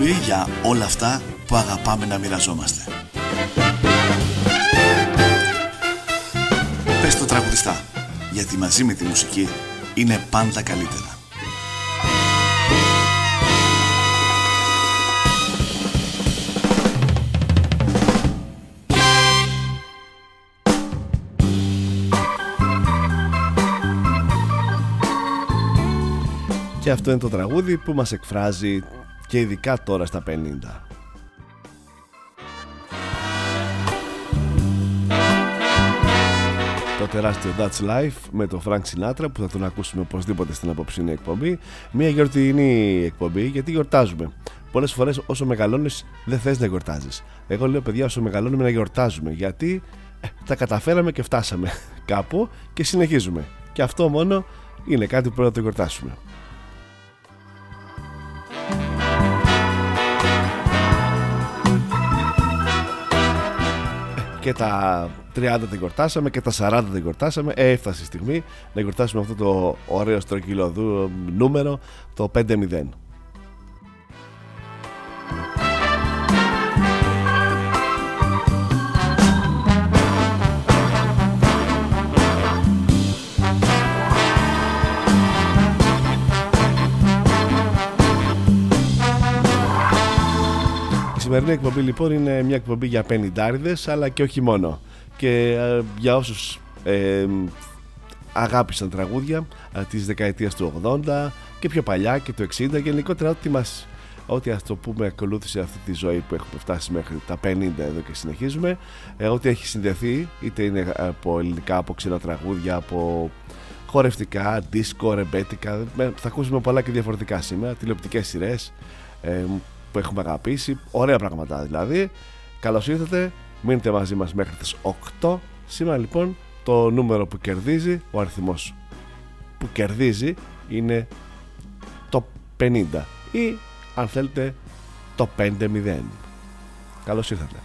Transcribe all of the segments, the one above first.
Εκπομπή για όλα αυτά που αγαπάμε να μοιραζόμαστε. Πες το τραγουδιστά, γιατί μαζί με τη μουσική είναι πάντα καλύτερα. Και αυτό είναι το τραγούδι που μας εκφράζει και ειδικά τώρα στα 50. Το τεράστιο Dutch Life με τον Frank Sinatra που θα τον ακούσουμε οπωσδήποτε στην απόψινή εκπομπή. Μια γιορτινή εκπομπή γιατί γιορτάζουμε. Πολλές φορές όσο μεγαλώνεις δεν θες να γιορτάζεις. Εγώ λέω παιδιά, όσο μεγαλώνουμε να γιορτάζουμε γιατί ε, τα καταφέραμε και φτάσαμε κάπου και συνεχίζουμε. Και αυτό μόνο είναι κάτι που πρέπει να το γιορτάσουμε. Και τα 30 δεν γιορτάσαμε και τα 40 δεν γιορτάσαμε. Ε, έφτασε η στιγμή να γιορτάσουμε αυτό το ωραίο στρογγυλό νούμερο, το 5-0. Σημερινή εκπομπή λοιπόν είναι μια εκπομπή για πενιντάριδες αλλά και όχι μόνο. Και ε, για όσους ε, αγάπησαν τραγούδια ε, της δεκαετίας του 80 και πιο παλιά και του 60 γενικότερα ό,τι μας ό,τι ας το πούμε ακολούθησε αυτή τη ζωή που έχουμε φτάσει μέχρι τα 50 εδώ και συνεχίζουμε ε, ό,τι έχει συνδεθεί είτε είναι από ελληνικά, από ξένα τραγούδια από χορευτικά, δίσκο, ρεμπέτικα θα ακούσουμε πολλά και διαφορετικά σήμερα τηλεοπτικές σειρές ε, που έχουμε αγαπήσει. Ωραία πράγματα δηλαδή. Καλώς ήρθατε. Μείνετε μαζί μας μέχρι τις 8. Σήμερα λοιπόν το νούμερο που κερδίζει, ο αριθμός που κερδίζει είναι το 50 ή αν θέλετε το 5-0. Καλώς ήρθατε.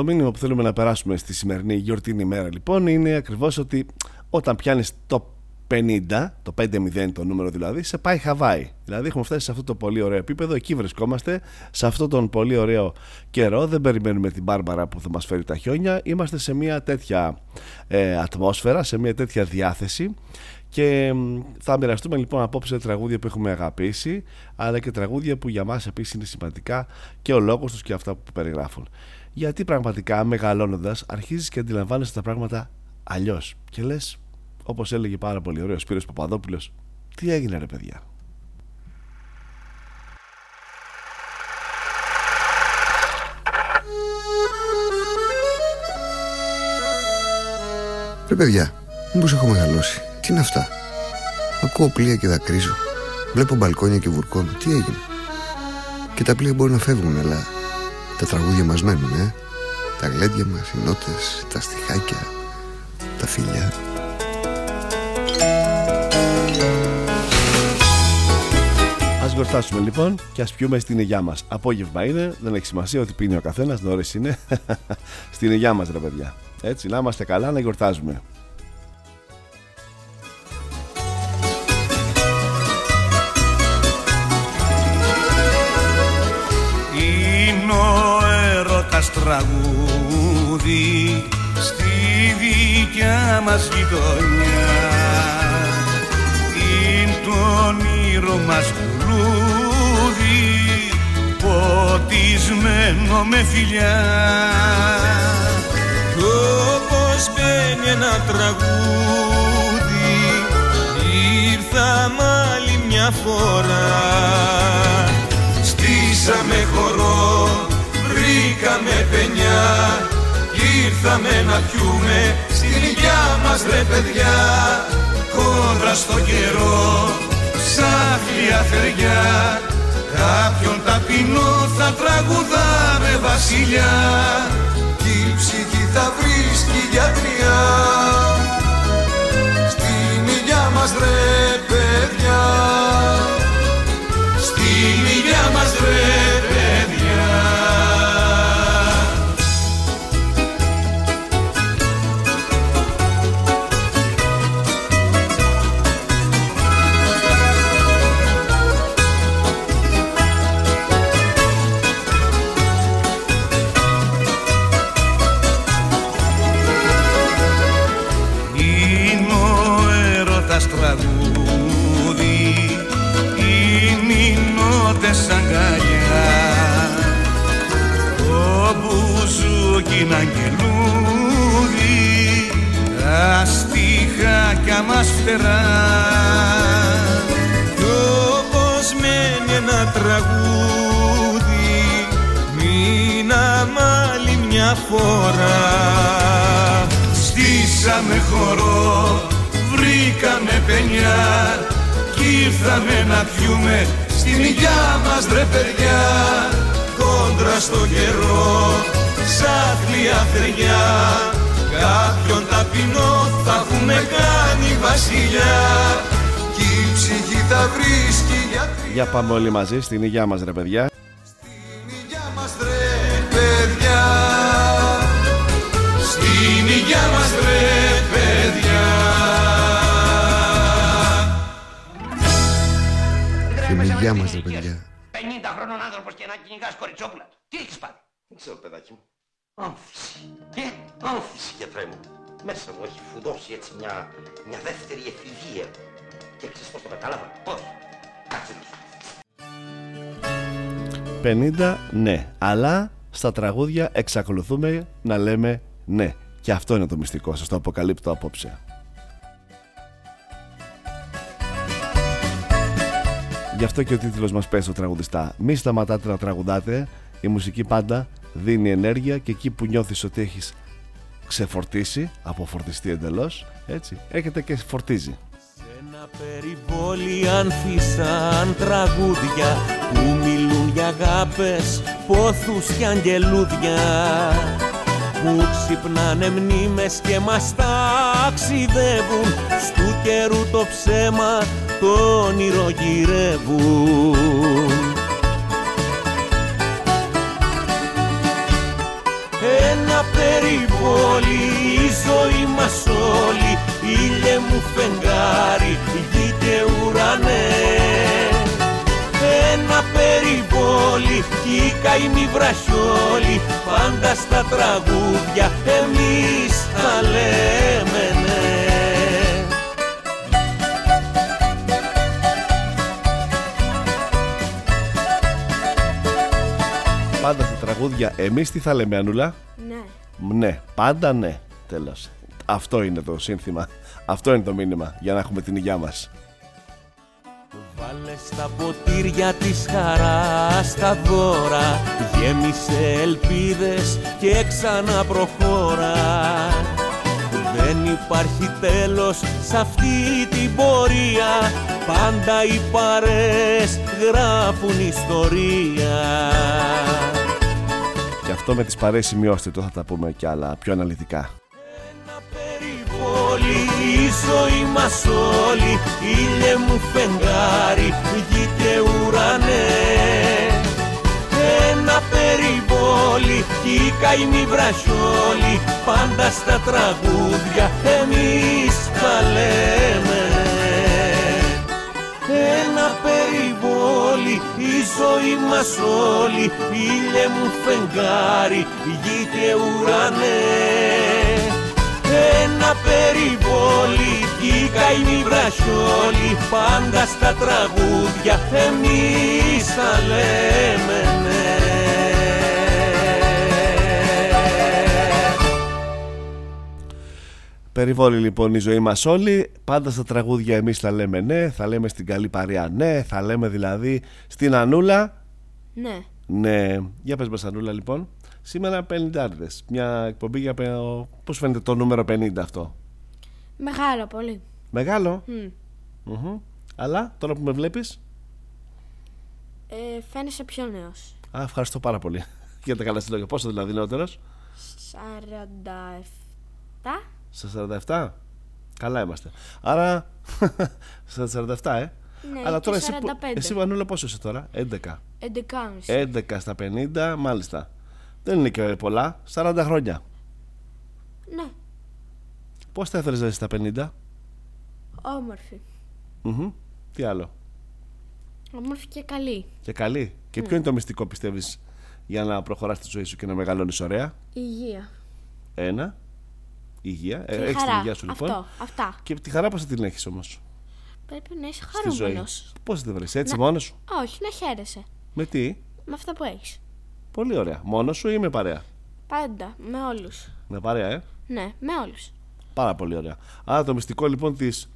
Το μήνυμα που θέλουμε να περάσουμε στη σημερινή γιορτινή ημέρα λοιπόν είναι ακριβώς ότι όταν πιάνεις το 50, το 5-0 το νούμερο δηλαδή, σε πάει Χαβάη. Δηλαδή έχουμε φτάσει σε αυτό το πολύ ωραίο επίπεδο, εκεί βρισκόμαστε, σε αυτό τον πολύ ωραίο καιρό. Δεν περιμένουμε την Μπάρμπαρα που θα μας φέρει τα χιόνια. Είμαστε σε μια τέτοια ε, ατμόσφαιρα, σε μια τέτοια διάθεση Και θα μοιραστούμε λοιπόν απόψε τραγούδια που έχουμε αγαπήσει, αλλά και τραγούδια που για μας επίσης είναι σημαντικά και ο λόγος τους και αυτά που περιγράφουν. Γιατί πραγματικά μεγαλώνοντας αρχίζεις και αντιλαμβάνεσαι τα πράγματα αλλιώς. Και λες, όπως έλεγε πάρα πολύ ωραίος ο Σπύρος Παπαδόπουλος, τι έγινε ρε παιδιά; Ρε παιδιά, μήπως έχω μεγαλώσει; Τι είναι αυτά; Ακούω πλοία και δακρύζω. Βλέπω μπαλκόνια και βουρκώνω. Τι έγινε; Και τα πλοία μπορεί να φεύγουν, αλλά τα τραγούδια μας μένουν, ε. Τα γλέντια μας, οι νότες, τα στιχάκια, τα φιλιά. Ας γιορτάσουμε λοιπόν και ας πιούμε στην υγειά μας. Απόγευμα είναι, δεν έχει σημασία ότι πίνει ο καθένας, νωρίς είναι. στην υγειά μας ρε παιδιά. Έτσι, να είμαστε καλά, να γιορτάζουμε. Είναι ο έρωτας τραγούδι στη δικιά μας γειτονιά. Είναι το όνειρο μας λουλούδι ποτισμένο με φιλιά. Όπως μπαίνει ένα τραγούδι ήρθαμε άλλη μια φορά. Στήσαμε χορό, Ήρθαμε να πιούμε στην υγειά μας ρε παιδιά. Κόντρα στο καιρό, ψάχνει θεριά Κάποιον ταπεινό θα τραγουδάμε βασιλιά. Κι η ψυχή θα βρίσκει γιατριά. Στην υγειά μας ρε παιδιά. Στην υγειά μας ρε στιχάκια μας φτερά Κι όπως μένει ένα τραγούδι Μείναμε άλλη μια φορά. Στήσαμε χορό, βρήκαμε πενιά Κι ήρθαμε να πιούμε στην υγειά μας ρε παιδιά. Κόντρα στο καιρό, σαν θριά Κάποιον ταπεινό θα έχουμε κάνει βασιλιά Κι η ψυχή θα βρίσκει γιατριά Για πάμε όλοι μαζί στην υγειά μας ρε παιδιά. Στην υγειά μας ρε παιδιά Στην υγειά μας ρε παιδιά Στην υγειά μας ρε παιδιά. 50 χρόνων άνθρωπος και να κυνηγάς κοριτσόπουλα. Τι έχεις πάρει; Δεν ξέρω, παιδάκι μου. Άμφιση. Και άμφιση, γιατρέ μου. Μέσα μου έχει φουδώσει έτσι μια, μια δεύτερη εφηβεία. Και ξέρεις πώς το κατάλαβα; Πώς; Κάτσε να σου πω. 50 ναι, αλλά στα τραγούδια εξακολουθούμε να λέμε ναι. Και αυτό είναι το μυστικό, σας το αποκαλύπτω απόψε. Γι' αυτό και ο τίτλος μας πέσει στο τραγουδιστά. Μη σταματάτε να τραγουδάτε, η μουσική πάντα δίνει ενέργεια και εκεί που νιώθεις ότι έχεις ξεφορτίσει, αποφορτιστεί εντελώς, έτσι, έχετε και φορτίζει. Ένα περιβόλι ανθίσαν τραγούδια που μιλούν για αγάπες, πόθους και αγγελούδια. Που ξυπνάνε μνήμες και μας ταξιδεύουν. Στου καιρού το ψέμα το όνειρο γυρεύουν μια η ζωή μας όλη. Ήλιε μου φεγγάρι γείτε ουρανέ. Ένα περιβόλι κι η καημή βραχιόλη. Πάντα στα τραγούδια εμείς θα λέμε ναι. Πάντα στα τραγούδια εμείς τι θα λέμε Ανούλα; Ναι. Ναι, πάντα ναι Τέλος. Αυτό είναι το σύνθημα. Αυτό είναι το μήνυμα για να έχουμε την υγειά μας. Βάλε στα ποτήρια της χαράς τα δώρα Γέμισε ελπίδες και ξανά προχώρα Δεν υπάρχει τέλος σε αυτή την πορεία Πάντα οι παρές γράφουν ιστορία Και αυτό με τις παρέες σημειώστε το θα τα πούμε κι άλλα πιο αναλυτικά. Περιβόλη η ζωή μας όλη Ήλιε μου φεγγάρι, γη και ουρανέ. Ένα περιβόλι κι οι καημοί βραχιόλοι Πάντα στα τραγούδια εμείς τα λέμε. Ένα περιβόλι η ζωή μας όλη Ήλιε μου φεγγάρι, γη και ουρανέ ένα περιβόλι κι οι καημοί βραχιόλοι Πάντα στα τραγούδια εμείς τα λέμε ναι. Περιβόλη λοιπόν η ζωή μας όλοι Πάντα στα τραγούδια εμείς θα λέμε ναι Θα λέμε στην καλή παρέα ναι Θα λέμε δηλαδή στην Ανούλα Ναι. Ναι Για πες μας Ανούλα λοιπόν Σήμερα 50 Μια εκπομπή για πε- Πώς φαίνεται το νούμερο 50 αυτό; Μεγάλο πολύ. Μεγάλο; Μμ. Μμμ. Αλλά τώρα που με βλέπεις; Ε, φαίνεσαι πιο νέος. Α, ευχαριστώ πάρα πολύ για τα καλά συλλόγια. Πόσο δηλαδή νεότερος; 47. Στα 47 Καλά είμαστε Άρα Στα 47 ε Ναι, Αλλά και τώρα εσύ, που- 45. εσύ Βανούλα πόσο είσαι τώρα; 11 11,5. 11 στα 50 μάλιστα Δεν είναι και πολλά 40 χρόνια Ναι. Πώς θα ήθελες να είσαι στα 50 Όμορφη. Μμμ. Τι άλλο; Όμορφη και καλή. Και καλή Και ποιο είναι το μυστικό πιστεύεις Για να προχωράς τη ζωή σου και να μεγαλώνεις ωραία; Υγεία. Ένα Υγεία Και ε, Έχεις την χαρά. υγεία σου λοιπόν Αυτό. Αυτά. Και τη χαρά πώς θα την έχεις όμως; Πρέπει να είσαι Στη ζωή χαρούμενος. Πώς θα τη βρεις έτσι Να- μόνος σου; Όχι, να χαίρεσαι. Με τι; Με αυτά που έχεις. Πολύ ωραία Μόνος σου ή με παρέα; Πάντα. Με όλους. Με παρέα ε; Ναι, με όλους. Πάρα πολύ ωραία. Άρα το μυστικό λοιπόν της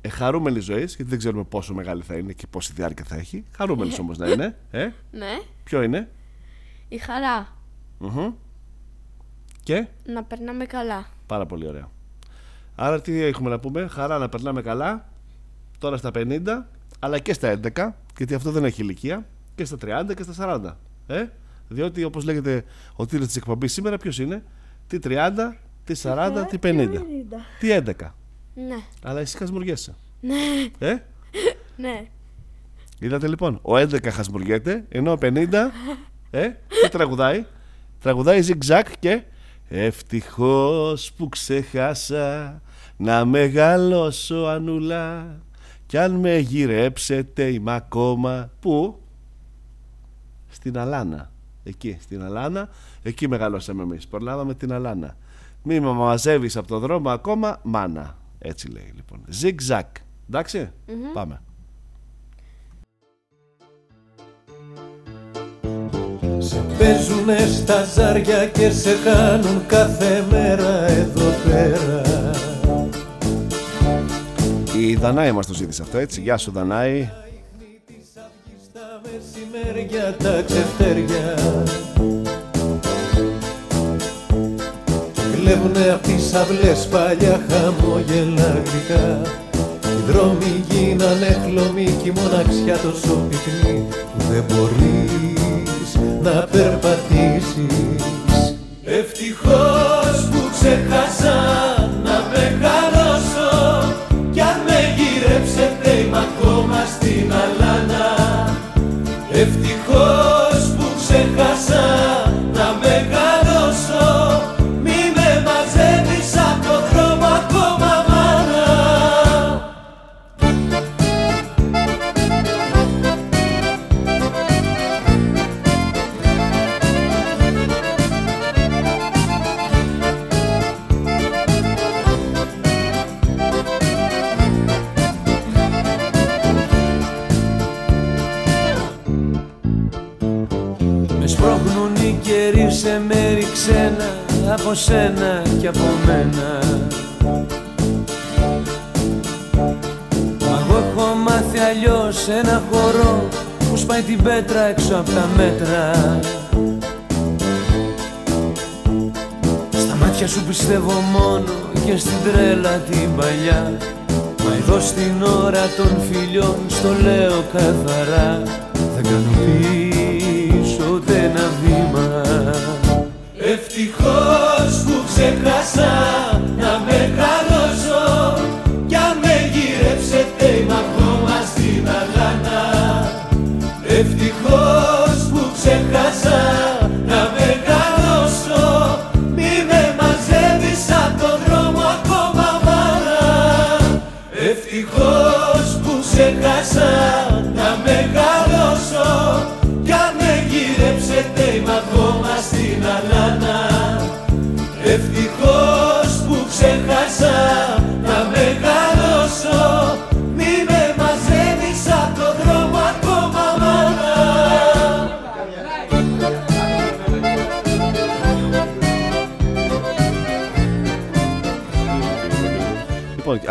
ε, χαρούμενη ζωής, γιατί δεν ξέρουμε πόσο μεγάλη θα είναι και πόση διάρκεια θα έχει. Χαρούμενη όμως να είναι. Ε, Ναι. ποιο είναι; Η χαρά. Μμμ. Και; Να περνάμε καλά. Πάρα πολύ ωραία. Άρα τι έχουμε να πούμε, χαρά να περνάμε καλά τώρα στα 50, αλλά και στα 11, γιατί αυτό δεν έχει ηλικία, και στα 30 και στα 40. Ε; Διότι όπως λέγεται ο τίτλος της εκπομπής σήμερα, ποιος είναι, τι 30, τι 40, τι 50, τι 11. Ναι. Αλλά εσύ χασμουριέσαι. Ναι. Ε; Ναι. Είδατε λοιπόν, ο 11 χασμουριέται, ενώ ο 50 ε, τι τραγουδάει; Τραγουδάει zigzag και Ευτυχώς που ξεχάσα να μεγαλώσω ανούλα κι αν με γυρέψετε είμαι ακόμα Πού; Στην Αλάνα. Εκεί στην Αλάνα. Εκεί μεγαλώσαμε εμείς. Προλάβαμε την Αλάνα. Μη με μαζεύεις από το δρόμο ακόμα Μάνα. Έτσι λέει λοιπόν. Zigzag Εντάξει; Πάμε Σε παίζουνε στα ζάρια και σε χάνουν κάθε μέρα εδώ πέρα. Η Δανάη μας το ζήτησε αυτό έτσι. Γεια σου Δανάη. Στα μεσημέρια τα ξεφτέρια. Κλέβουνε απ' τις αυλές παλιά χαμόγελα γλυκά. Οι δρόμοι γίνανε χλωμοί κι η μοναξιά τόσο πυκνή που δεν μπορείς να περπατήσεις. Ευτυχώς που ξέχασα να μεγαλώσω κι αν με γυρέψετε είμαι ακόμα στην αλάνα από σένα και από μένα. Μα εγώ έχω μάθει αλλιώς ένα χορό που σπάει την πέτρα έξω από τα μέτρα. Στα μάτια σου πιστεύω μόνο και στην τρέλα την παλιά. Μα εδώ στην ώρα των φιλιών στο λέω καθαρά. Δεν κάνω πίσω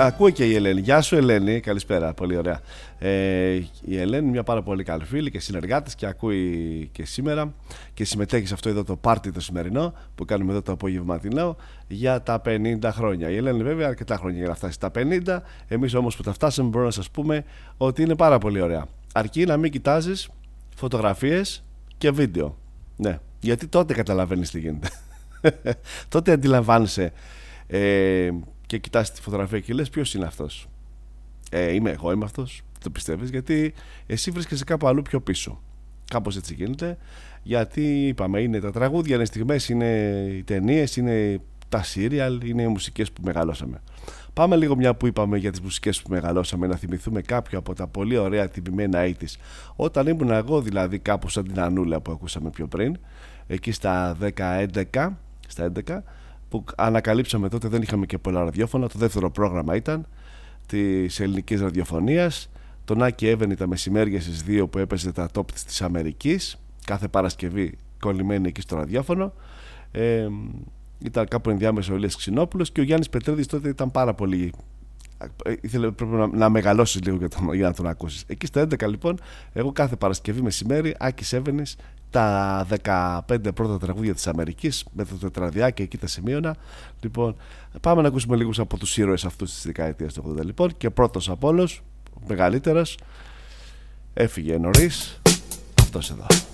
ακούει και η Ελένη. Γεια σου, Ελένη. Καλησπέρα. Πολύ ωραία. Ε, η Ελένη είναι μια πάρα πολύ καλή φίλη και συνεργάτης και ακούει και σήμερα και συμμετέχει σε αυτό εδώ το πάρτι το σημερινό που κάνουμε εδώ το απογευματινό για τα 50 χρόνια. Η Ελένη, βέβαια, αρκετά χρόνια για να φτάσει στα 50. Εμείς όμως που τα φτάσαμε, μπορούμε να σας πούμε ότι είναι πάρα πολύ ωραία. Αρκεί να μην κοιτάζεις φωτογραφίες και βίντεο. Ναι, γιατί τότε καταλαβαίνεις τι γίνεται. τότε αντιλαμβάνεσαι ε, και κοιτάς τη φωτογραφία και λες ποιος είναι αυτός; Ε, είμαι εγώ είμαι αυτός. Το πιστεύεις γιατί εσύ βρίσκεσαι κάπου αλλού πιο πίσω κάπως έτσι γίνεται γιατί είπαμε είναι τα τραγούδια είναι στιγμές είναι οι ταινίες, είναι τα σύριαλ είναι οι μουσικές που μεγαλώσαμε. Πάμε λίγο μια που είπαμε για τις μουσικές που μεγαλώσαμε να θυμηθούμε κάποιο από τα πολύ ωραία τυπημένα 80's όταν ήμουν εγώ δηλαδή κάπου σαν την Ανούλα που ακούσαμε πιο πριν εκεί στα 10-11 στα 11 που ανακαλύψαμε τότε δεν είχαμε και πολλά ραδιόφωνα. Το δεύτερο πρόγραμμα ήταν της ελληνικής ραδιοφωνίας. Τον Άκη Εύεν τα μεσημέρια στις 2 που έπαιζε τα top της Αμερικής. Κάθε Παρασκευή κολλημένη εκεί στο ραδιόφωνο. Ε, ήταν κάπου ενδιάμεσο ο Ηλίας Ξινόπουλος και ο Γιάννης Πετρέδης τότε ήταν πάρα πολύ ε, ήθελε πρέπει να, να μεγαλώσεις λίγο για, τον, για να τον ακούσεις. Εκεί στα 11 λοιπόν, εγώ κάθε Παρασκευή μεσημέρι, Άκης Εύενη, τα 15 πρώτα τραγούδια της Αμερικής με το τετραδιάκι εκεί τα σημείωνα. Λοιπόν, πάμε να ακούσουμε λίγους από τους ήρωες αυτούς της δεκαετίας του 80 λοιπόν. Και πρώτος από όλους, μεγαλύτερος, έφυγε νωρίς. Αυτός εδώ.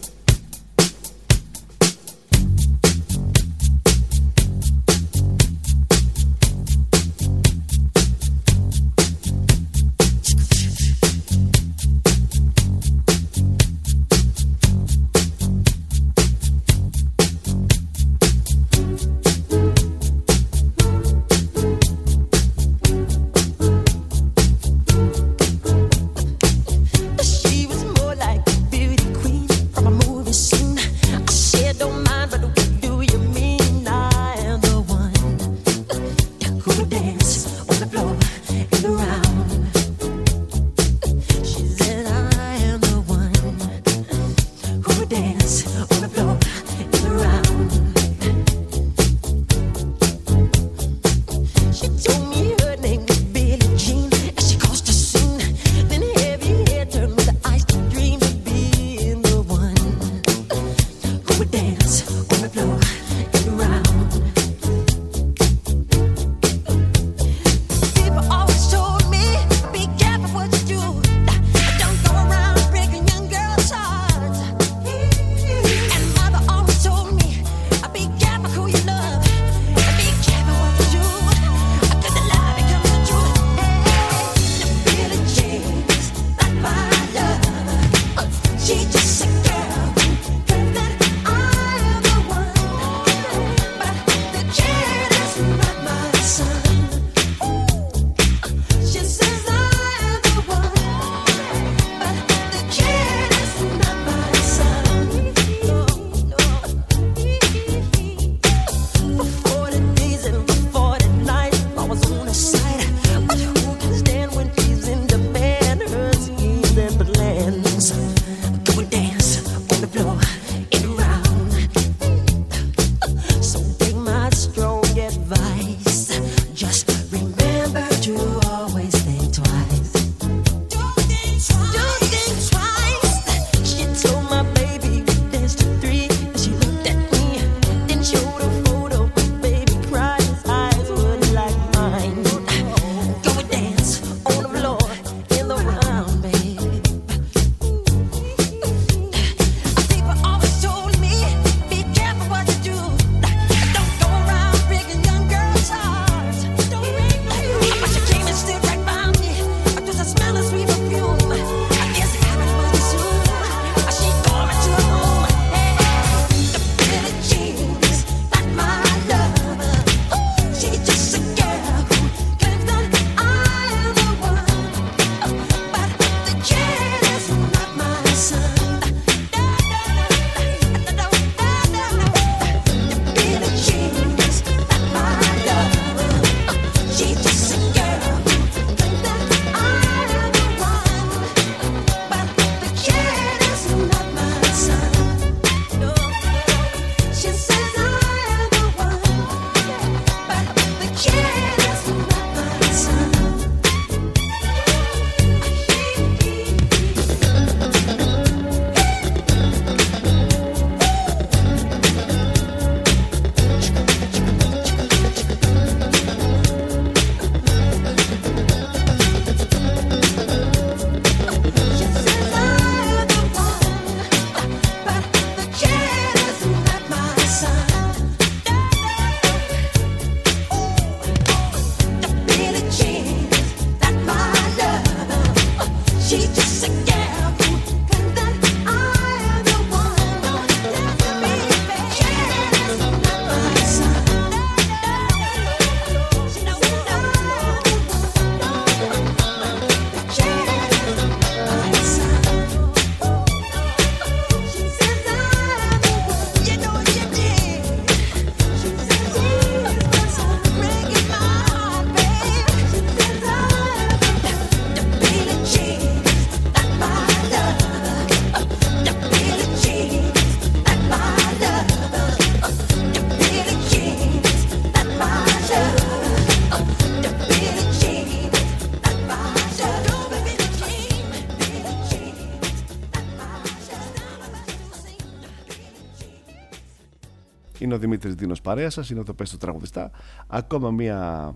Ο Δημήτρης Δίνος παρέα σας, είναι το Πες του Τραγουδιστά. Ακόμα μία,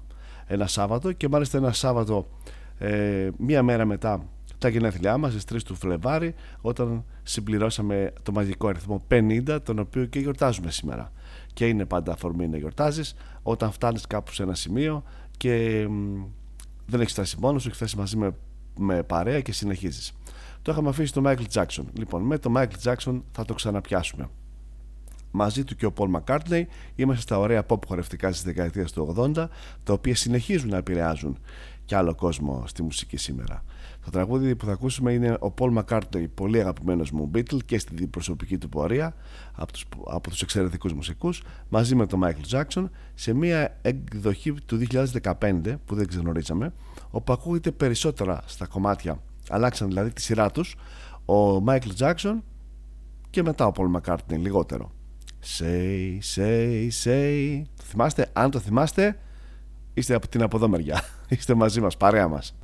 ένα Σάββατο και μάλιστα ένα Σάββατο ε, μία μέρα μετά τα γενέθλιά μας στις 3 του Φλεβάρι όταν συμπληρώσαμε το μαγικό αριθμό 50 τον οποίο και γιορτάζουμε σήμερα. Και είναι πάντα αφορμή να γιορτάζεις όταν φτάνεις κάπου σε ένα σημείο και δεν έχεις φτάσει μόνος σου, έχεις φτάσει μαζί με, με παρέα και συνεχίζεις. Το είχαμε αφήσει το Michael Jackson. Λοιπόν με το Michael Jackson θα το ξαναπιάσουμε μαζί του και ο Paul McCartney. Είμαστε στα ωραία pop χορευτικά στις δεκαετίες του 80 τα οποία συνεχίζουν να επηρεάζουν και άλλο κόσμο στη μουσική σήμερα. Το τραγούδι που θα ακούσουμε είναι ο Paul McCartney, πολύ αγαπημένος μου Beatle και στην προσωπική του πορεία από τους, από τους εξαιρετικούς μουσικούς μαζί με τον Michael Jackson σε μια εκδοχή του 2015 που δεν ξενορίζαμε όπου ακούγεται περισσότερα στα κομμάτια αλλάξαν δηλαδή τη σειρά τους ο Michael Jackson και μετά ο Paul McCartney λιγότερο Say, say, say Θυμάστε, αν το θυμάστε είστε από την από εδώ μεριά είστε μαζί μας, παρέα μας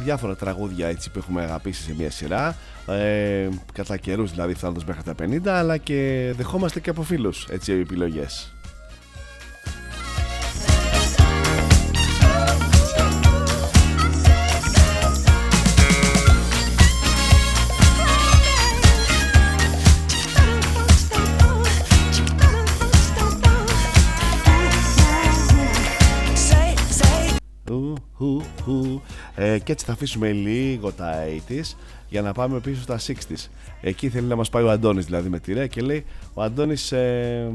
διάφορα τραγούδια έτσι που έχουμε αγαπήσει σε μια σειρά. Ε, κατά καιρούς δηλαδή φτάνοντας μέχρι τα 50 αλλά και δεχόμαστε και από φίλους έτσι Ε, και έτσι θα αφήσουμε λίγο τα 80s για να πάμε πίσω στα 60s. Εκεί θέλει να μας πάει ο Αντώνης δηλαδή με τη ρε και λέει ο Αντώνης ε,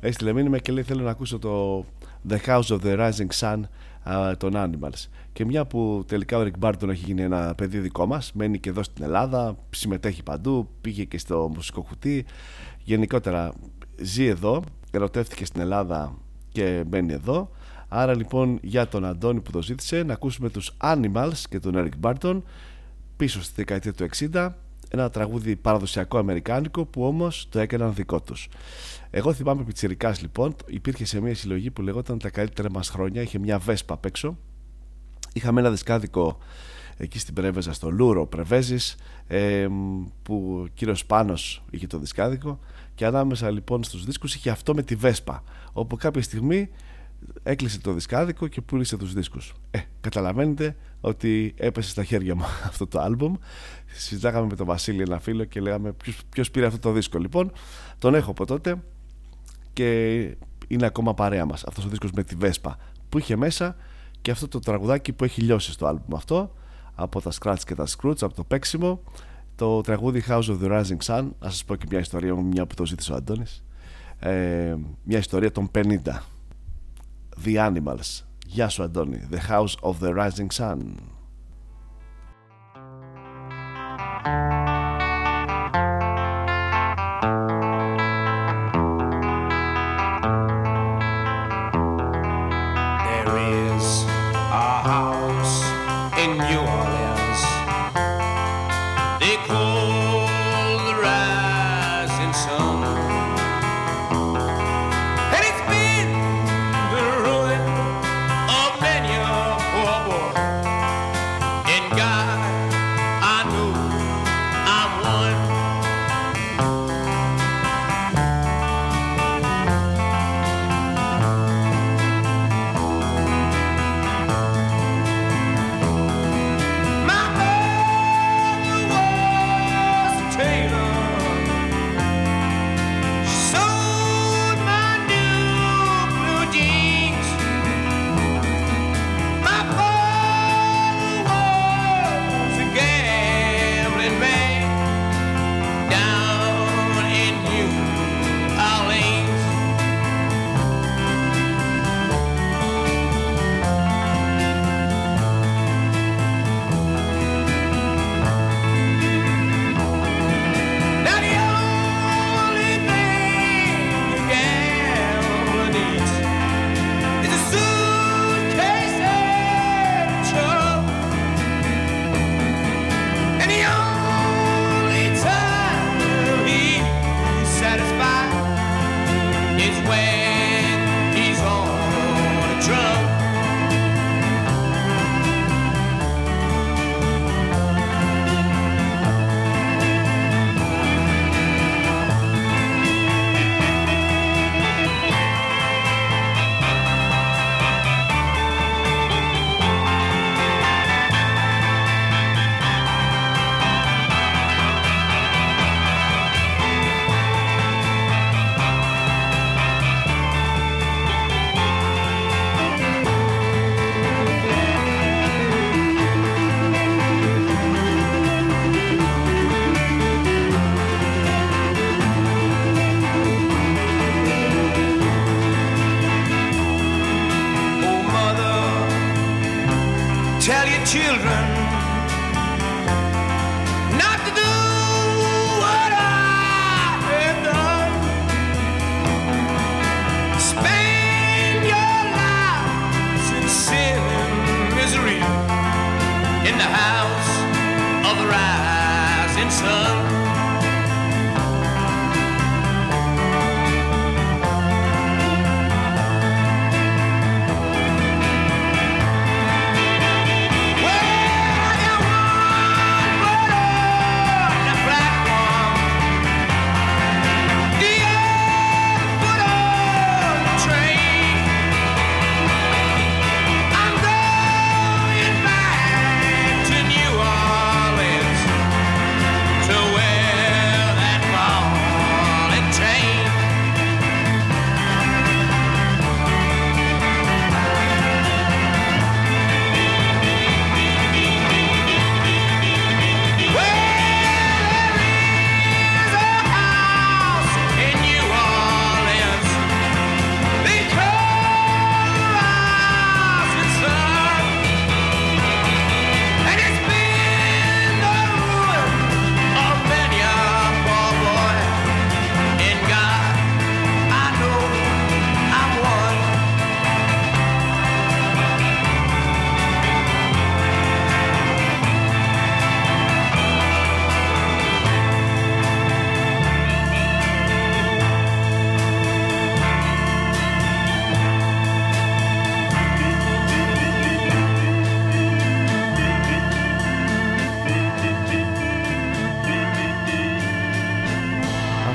έστειλε μήνυμα και λέει θέλω να ακούσω το The House of the Rising Sun uh, των Animals. Και μια που τελικά ο Ρικ Μπάρτον έχει γίνει ένα παιδί δικό μας, μένει και εδώ στην Ελλάδα, συμμετέχει παντού, πήγε και στο μουσικό κουτί, γενικότερα ζει εδώ, ερωτεύτηκε στην Ελλάδα και μένει εδώ Άρα λοιπόν για τον Αντώνη που το ζήτησε να ακούσουμε τους Animals και τον Eric Burdon πίσω στη δεκαετία του 60 Ένα τραγούδι παραδοσιακό αμερικάνικο που όμως το έκαναν δικό τους. Εγώ θυμάμαι πιτσιρικάς λοιπόν, υπήρχε σε μια συλλογή που λεγόταν τα καλύτερα μας χρόνια, είχε μια βέσπα απ' έξω. Είχαμε ένα δισκάδικο εκεί στην Πρέβεζα, στο Λούρο Πρεβέζης, ε, που ο κύριος Πάνος είχε το δισκάδικο και ανάμεσα λοιπόν στους δίσκους είχε αυτό με τη Βέσπα, όπου κάποια στιγμή έκλεισε το δισκάδικο και πούλησε τους δίσκους. Ε, καταλαβαίνετε ότι έπεσε στα χέρια μου αυτό το άλμπουμ. Συζητάγαμε με τον Βασίλη ένα φίλο και λέγαμε ποιος, ποιος πήρε αυτό το δίσκο. Λοιπόν, τον έχω από τότε και είναι ακόμα παρέα μας αυτός ο δίσκος με τη Βέσπα που είχε μέσα και αυτό το τραγουδάκι που έχει λιώσει στο άλμπουμ αυτό από τα Scratch και τα Scrooge, από το παίξιμο το τραγούδι House of the Rising Sun να σας πω και μια ιστορία μου μια που το ζήτησε ο Αντώνης ε, μια ιστορία των 50 The Animals Γεια σου Αντώνη The House of the Rising Sun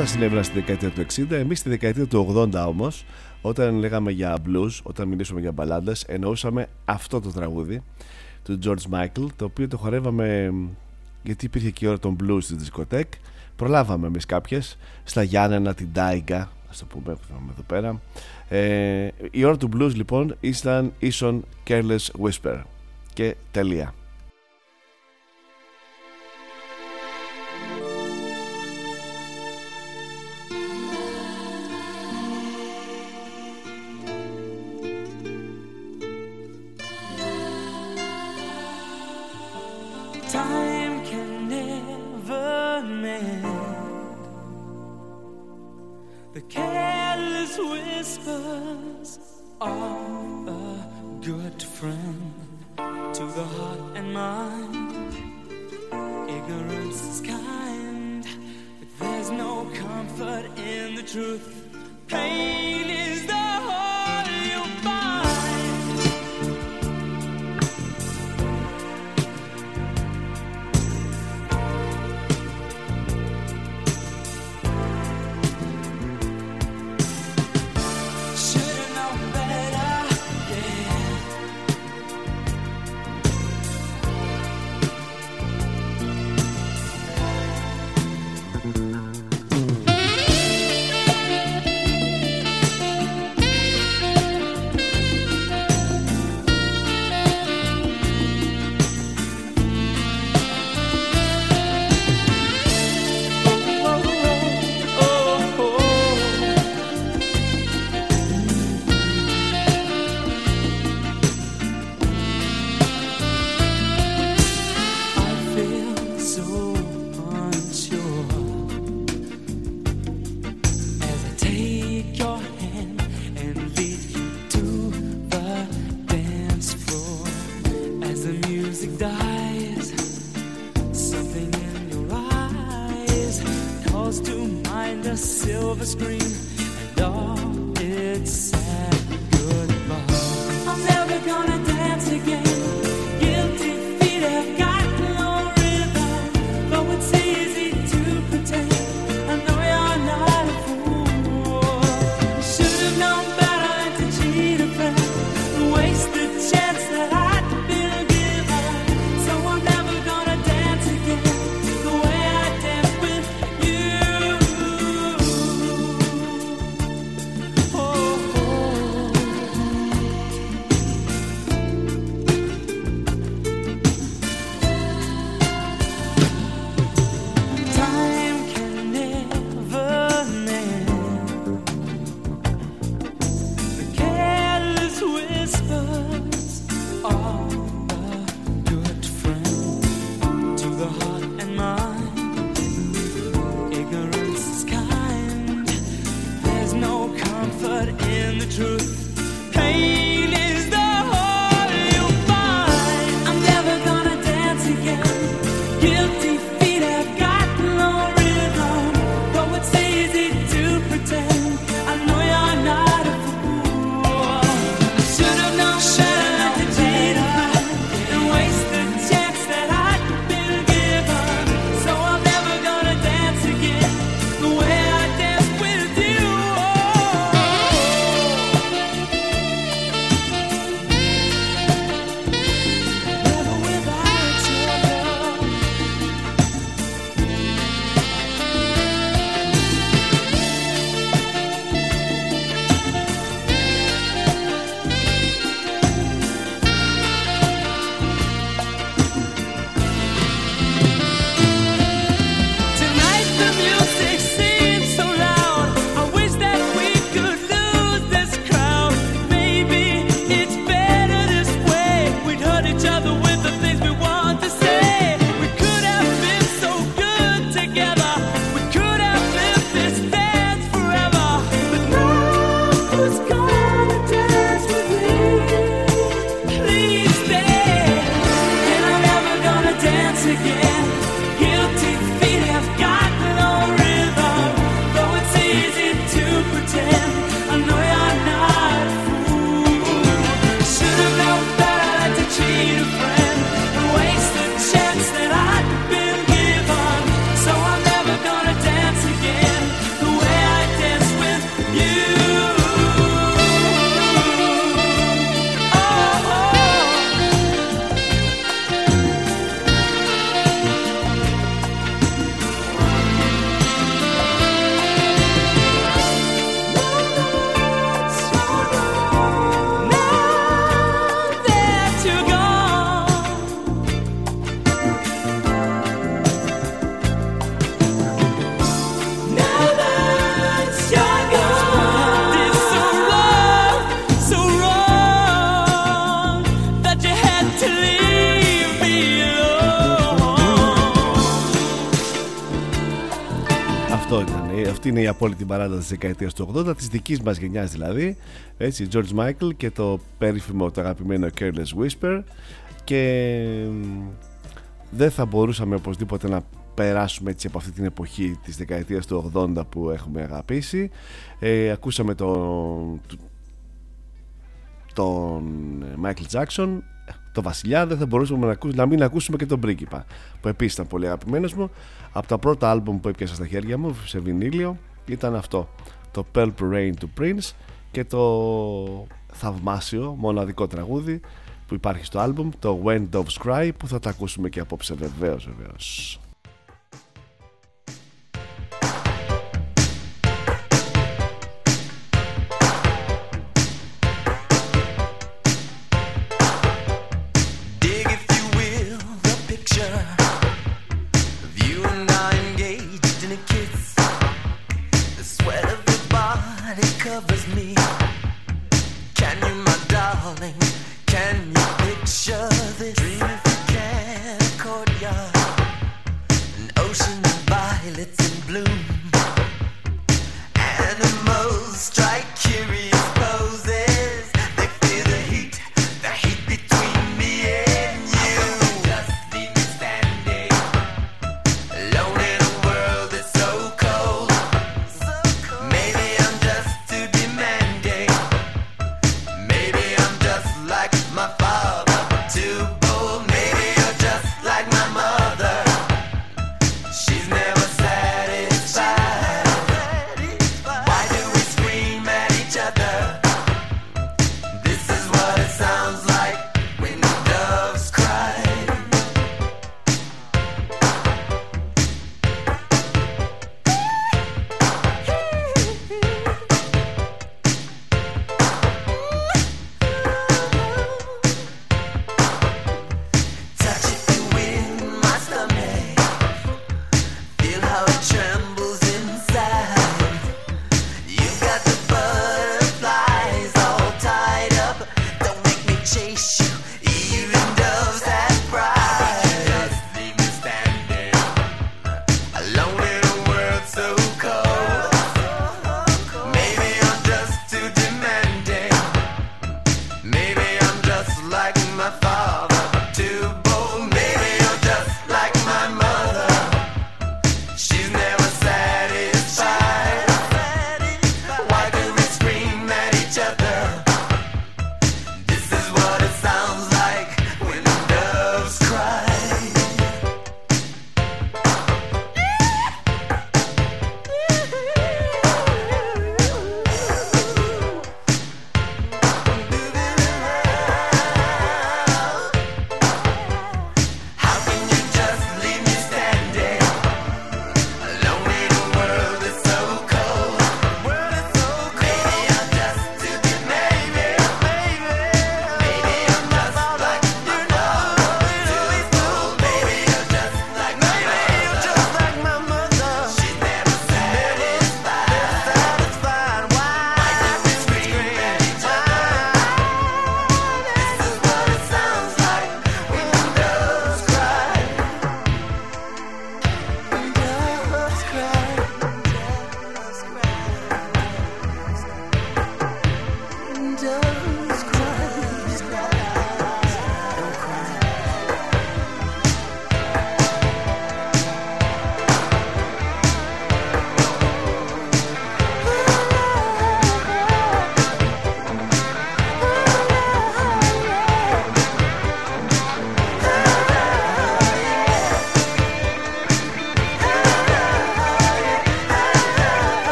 Αυτά συνέβαιναν στη δεκαετία του 60. Εμείς στη δεκαετία του 80 όμως, όταν λέγαμε για blues, όταν μιλήσαμε για μπαλάντες, εννοούσαμε αυτό το τραγούδι του George Michael, το οποίο το χορεύαμε γιατί υπήρχε και η ώρα των blues στη δισκοτέκ. Προλάβαμε εμείς κάποιες στα Γιάννενα, την Τάικα, ας το πούμε, που θυμάμαι εδώ πέρα. Ε, η ώρα του blues λοιπόν ήταν ίσον Careless Whisper. Και τελεία. Είναι η απόλυτη μπαράντα της δεκαετίας του 80 της δικής μας γενιάς δηλαδή. Έτσι, George Michael και το περίφημο το αγαπημένο Careless Whisper. Και δεν θα μπορούσαμε οπωσδήποτε να περάσουμε έτσι από αυτή την εποχή της δεκαετίας του 80 που έχουμε αγαπήσει. Ε, ακούσαμε τον τον Michael Jackson το βασιλιά δεν θα μπορούσαμε να, ακούσουμε, να μην ακούσουμε και τον πρίγκιπα που επίσης ήταν πολύ αγαπημένος μου. Από τα πρώτα άλμπουμ που έπιασα στα χέρια μου σε βινίλιο ήταν αυτό. Το Purple Rain του Prince και το θαυμάσιο μοναδικό τραγούδι που υπάρχει στο άλμπουμ το When Doves Cry που θα τα ακούσουμε και απόψε βεβαίως βεβαίως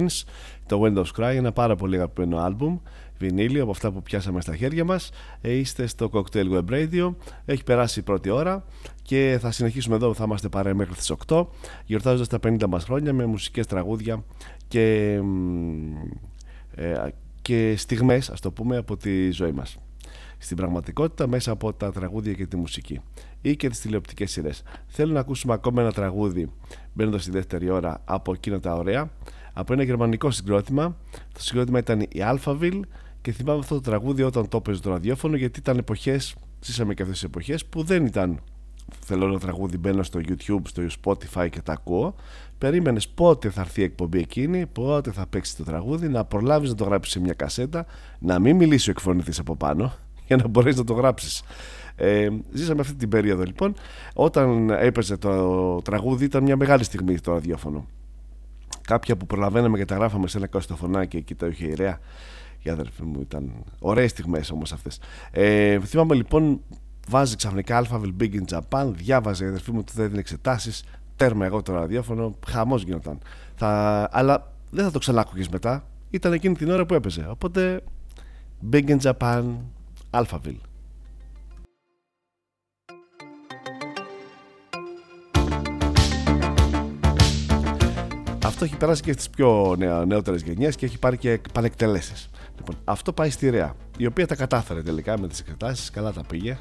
Prince, το Windows Cry, ένα πάρα πολύ αγαπημένο άλμπουμ βινίλιο από αυτά που πιάσαμε στα χέρια μας. Ε, είστε στο Cocktail Web Radio. Έχει περάσει η πρώτη ώρα και θα συνεχίσουμε εδώ θα είμαστε παρέα μέχρι τις 8 γιορτάζοντας τα 50 μας χρόνια με μουσικές τραγούδια και, ε, και στιγμές ας το πούμε από τη ζωή μας. Στην πραγματικότητα μέσα από τα τραγούδια και τη μουσική ή και τις τηλεοπτικές σειρές. Θέλω να ακούσουμε ακόμα ένα τραγούδι μπαίνοντας στη δεύτερη ώρα από εκείνα τα ωραία από ένα γερμανικό συγκρότημα. Το συγκρότημα ήταν η Alphaville και θυμάμαι αυτό το τραγούδι όταν το έπαιζε το ραδιόφωνο γιατί ήταν εποχές, ζήσαμε και αυτές τις εποχές που δεν ήταν θέλω ένα τραγούδι μπαίνω στο YouTube, στο Spotify και τα ακούω. Περίμενες πότε θα έρθει η εκπομπή εκείνη πότε θα παίξει το τραγούδι να προλάβεις να το γράψεις σε μια κασέτα να μην μιλήσει ο εκφωνητής από πάνω για να μπορέσεις να το γράψεις. Ε, ζήσαμε αυτή την περίοδο λοιπόν. Όταν έπαιζε το τραγούδι ήταν μια μεγάλη στιγμή στο ραδιόφωνο κάποια που προλαβαίναμε και τα γράφαμε σε ένα καστοφωνάκι εκεί το είχε ηρέα η αδερφή μου ήταν ωραίες στιγμές όμως αυτές. Ε, θυμάμαι λοιπόν, βάζει ξαφνικά Alphaville Big in Japan, διάβαζε η αδερφή μου ότι δεν έδινε εξετάσεις. Τέρμα εγώ το ραδιόφωνο, χαμός γινόταν. Θα, αλλά δεν θα το ξανάκουγες μετά. Ήταν εκείνη την ώρα που έπαιζε. Οπότε Big in Japan, Alphaville. Αυτό έχει περάσει και στις πιο νεότερες γενιές και έχει πάρει και πανεκτελέσεις. Λοιπόν, αυτό πάει στη Ρεά, η οποία τα κατάφερε τελικά με τις εξετάσεις, καλά τα πήγε.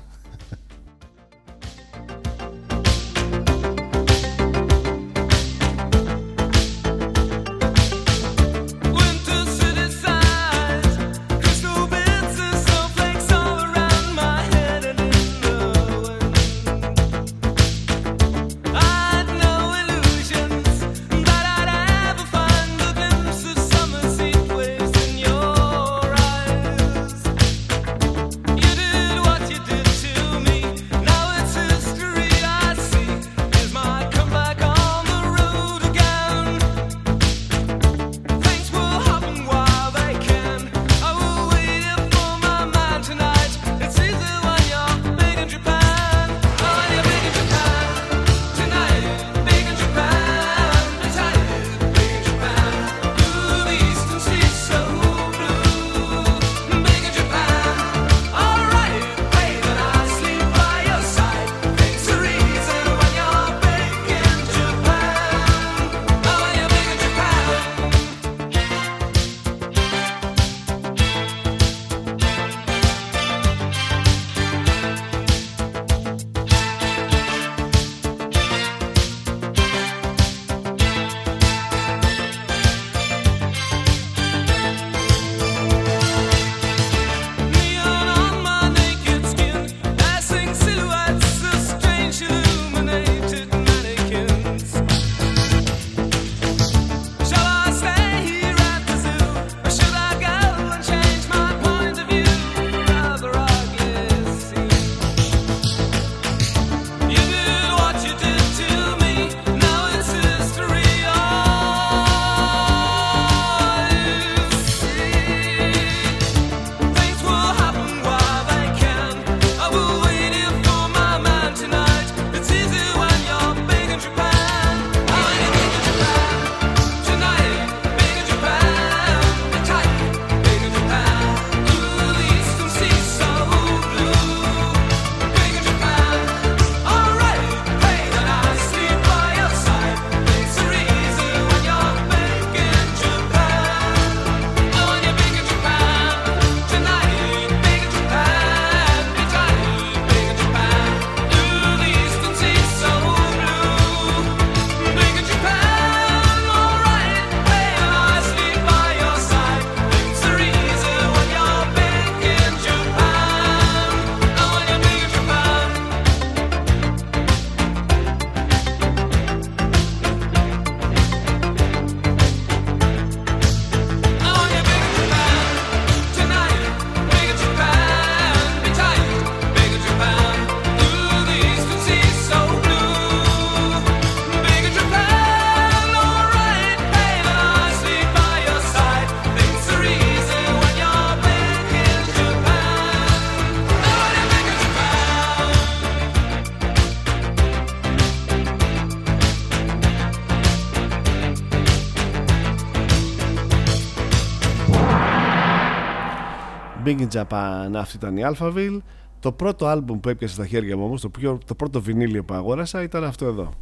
Big in Japan αυτή ήταν η Alphaville. Το πρώτο άλμπουμ που έπιασε στα χέρια μου όμως το, πιο, το πρώτο βινίλιο που αγόρασα ήταν αυτό εδώ.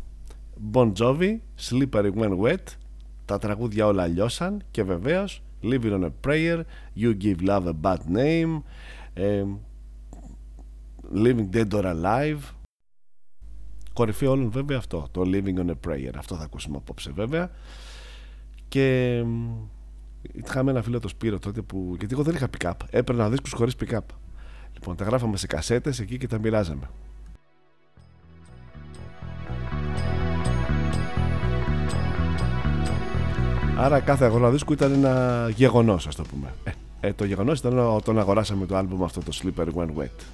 Bon Jovi, Slippery When Wet τα τραγούδια όλα λιώσαν και βεβαίως Living on a Prayer You Give Love a Bad Name ε, Living Dead or Alive. Κορυφή όλων βέβαια αυτό το Living on a Prayer αυτό θα ακούσουμε απόψε βέβαια. Και είχαμε ένα φίλο το Σπύρο τότε που γιατί εγώ δεν είχα pick-up. Έπαιρνα δίσκους χωρίς pick-up. Λοιπόν τα γράφαμε σε κασέτες εκεί και τα μοιράζαμε. Άρα κάθε αγορά δίσκου ήταν ένα γεγονός ας το πούμε. Ε, ε, Το γεγονός ήταν όταν αγοράσαμε το άλμπουμ αυτό το Slipper When Wet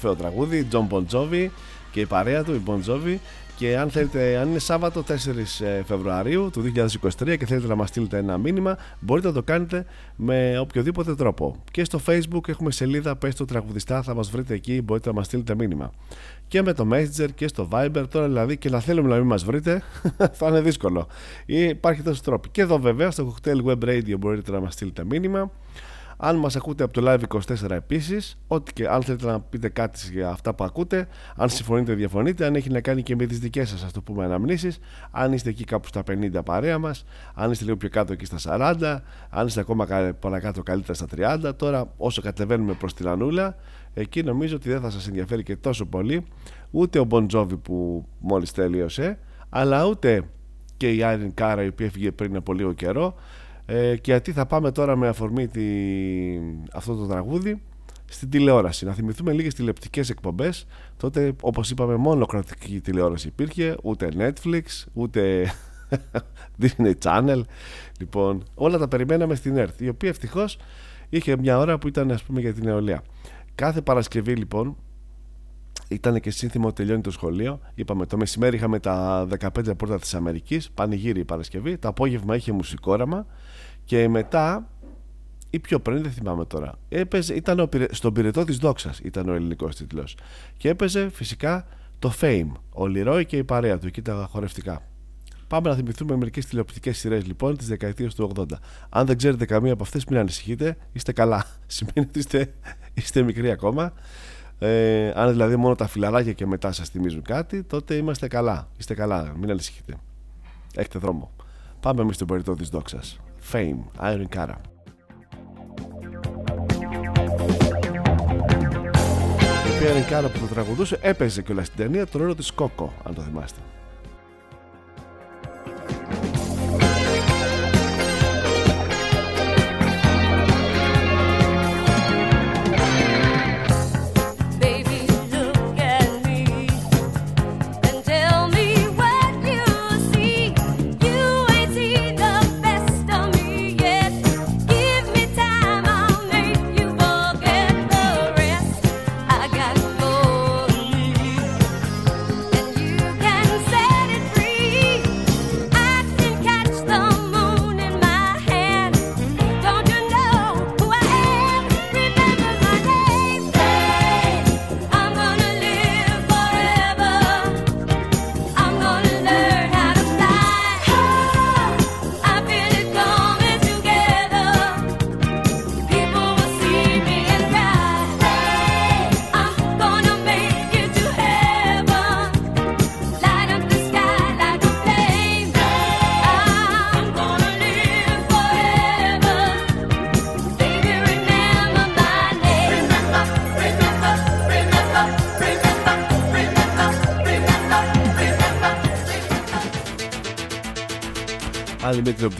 κορυφαίο τραγούδι John Bon Jovi και η παρέα του η Bon Jovi. Και αν θέλετε, αν είναι Σάββατο 4 Φεβρουαρίου του 2023 και θέλετε να μας στείλετε ένα μήνυμα μπορείτε να το κάνετε με οποιοδήποτε τρόπο. Και στο facebook έχουμε σελίδα πες το τραγουδιστά θα μας βρείτε εκεί μπορείτε να μας στείλετε μήνυμα. Και με το Messenger και στο Viber τώρα δηλαδή και να θέλουμε να μην μας βρείτε θα είναι δύσκολο. Ή υπάρχει τόσο τρόπο και εδώ βέβαια στο Cocktail Web Radio μπορείτε να μας στείλετε μήνυμα αν μας ακούτε από το Live24 επίσης, ό,τι και αν θέλετε να πείτε κάτι για αυτά που ακούτε, αν συμφωνείτε ή διαφωνείτε, αν έχει να κάνει και με τις δικές σας, ας το πούμε, αναμνήσεις, αν είστε εκεί κάπου στα 50 παρέα μας, αν είστε λίγο πιο κάτω εκεί στα 40, αν είστε ακόμα κα- παρακάτω καλύτερα στα 30, τώρα όσο κατεβαίνουμε προς την Ανούλα, εκεί νομίζω ότι δεν θα σας ενδιαφέρει και τόσο πολύ ούτε ο Bon Jovi που μόλις τελείωσε, αλλά ούτε και η Άιριν Κάρα η οποία έφυγε πριν από λίγο καιρό ε, και γιατί θα πάμε τώρα με αφορμή τη... αυτό το τραγούδι στην τηλεόραση. Να θυμηθούμε λίγες τηλεοπτικές εκπομπές. Τότε, όπως είπαμε, μόνο κρατική τηλεόραση υπήρχε, ούτε Netflix, ούτε Disney Channel. Λοιπόν, όλα τα περιμέναμε στην ΕΡΤ, η οποία ευτυχώς είχε μια ώρα που ήταν, ας πούμε, για την νεολαία. Κάθε Παρασκευή, λοιπόν, ήταν και σύνθημο τελειώνει το σχολείο. Είπαμε το μεσημέρι είχαμε τα 15 πρώτα της Αμερικής, πανηγύρι η Παρασκευή. Το απόγευμα είχε μουσικόραμα και μετά ή πιο πριν, δεν θυμάμαι τώρα. Έπαιζε, ήταν ο, πυρε- στον πυρετό της δόξας, ήταν ο ελληνικός τίτλος. Και έπαιζε φυσικά το Fame, ο Λιρόι και η παρέα του, εκεί τα χορευτικά. Πάμε να θυμηθούμε μερικές τηλεοπτικές σειρές λοιπόν της δεκαετίας του 80. Αν δεν ξέρετε καμία από αυτές, μην ανησυχείτε, είστε καλά. Σημαίνει ότι είστε, είστε μικροί ακόμα. Ε, αν δηλαδή μόνο τα φιλαράκια και μετά σας θυμίζουν κάτι, τότε είμαστε καλά. Είστε καλά, μην ανησυχείτε. Έχετε δρόμο. Πάμε εμείς στον περιττό της δόξας. Fame, Iron Cara. Η οποία είναι κάρα που το τραγουδούσε έπαιζε και όλα στην ταινία το ρόλο της Κόκο, αν το θυμάστε.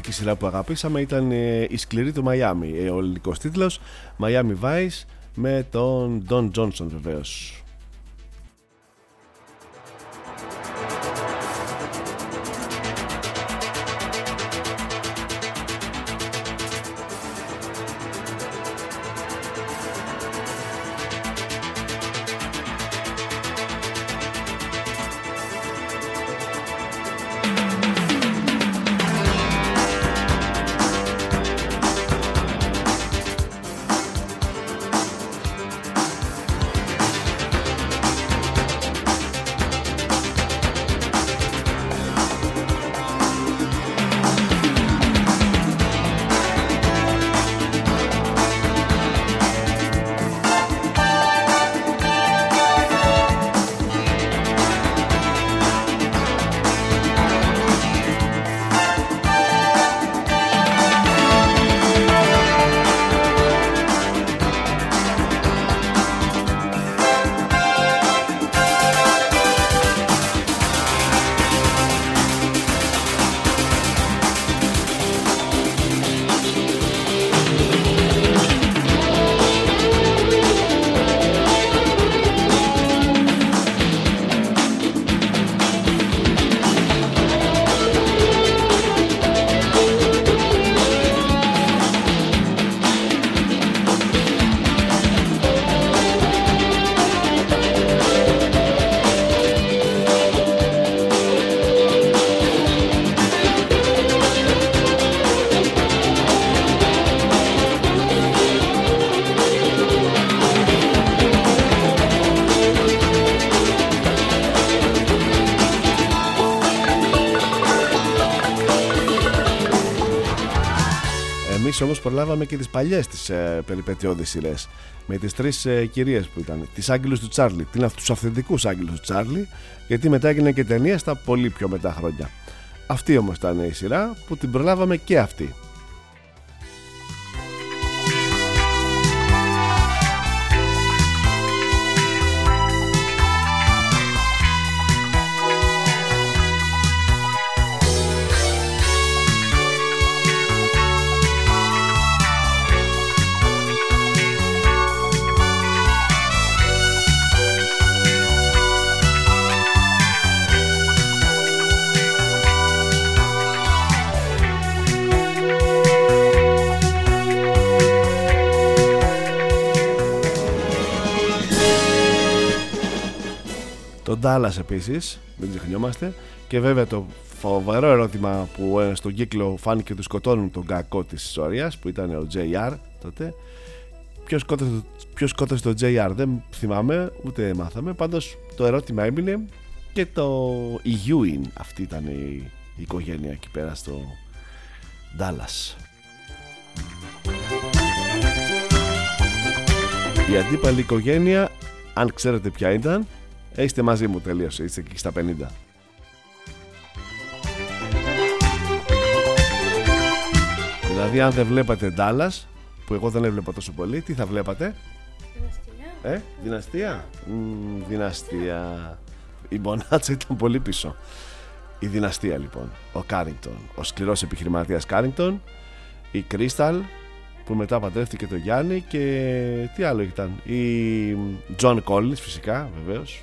Άλλη μια τηλεοπτική σειρά που αγαπήσαμε ήταν ε, η σκληρή του Μαϊάμι. Ε, ο ελληνικός τίτλος Miami Vice με τον Don Johnson βεβαίως. Εμείς όμως προλάβαμε και τις παλιές τις ε, περιπετειώδεις σειρές. Με τις τρεις ε, κυρίες που ήταν. Τις Άγγελους του Τσάρλι. Τους αυθεντικούς Άγγελους του Τσάρλι. Γιατί μετά έγινε και ταινία στα πολύ πιο μετά χρόνια. Αυτή όμως ήταν η σειρά που την προλάβαμε και αυτή. Το Dallas επίσης, μην ξεχνιόμαστε. Και βέβαια το φοβερό ερώτημα που ε, στον κύκλο φάνηκε ότι σκοτώνουν τον κακό της ιστορίας που ήταν ο JR τότε. Ποιος σκότωσε, ποιος σκότωσε το JR δεν θυμάμαι ούτε μάθαμε. Πάντως το ερώτημα έμεινε και το η Ewing αυτή ήταν η, η οικογένεια εκεί πέρα στο Dallas. Η αντίπαλη οικογένεια, αν ξέρετε ποια ήταν, είστε μαζί μου τελείωσε, είστε εκεί στα 50. Δηλαδή αν δεν βλέπατε Dallas, που εγώ δεν έβλεπα τόσο πολύ, τι θα βλέπατε; Ε, δυναστεία. Μμμ, δυναστεία. Η Μπονάντσα ήταν πολύ πίσω. Η δυναστεία λοιπόν. Ο Κάρινγκτον. Ο σκληρός επιχειρηματίας Κάρινγκτον. Η Κρίσταλ που μετά παντρεύτηκε το Γιάννη και τι άλλο ήταν. Η Τζόαν Collins φυσικά βεβαίως.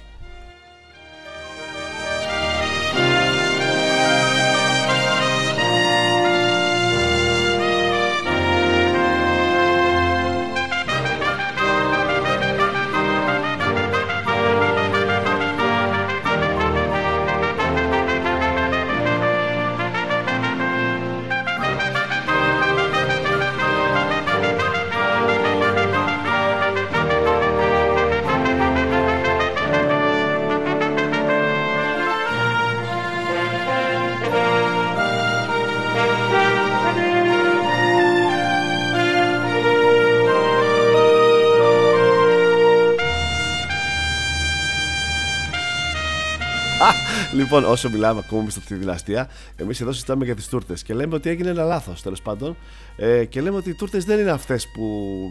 Λοιπόν, όσο μιλάμε ακόμα σε αυτή τη δυναστεία, εμείς εδώ συζητάμε για τις τούρτες και λέμε ότι έγινε ένα λάθος τέλος πάντων. Ε, και λέμε ότι οι τούρτες δεν είναι αυτές που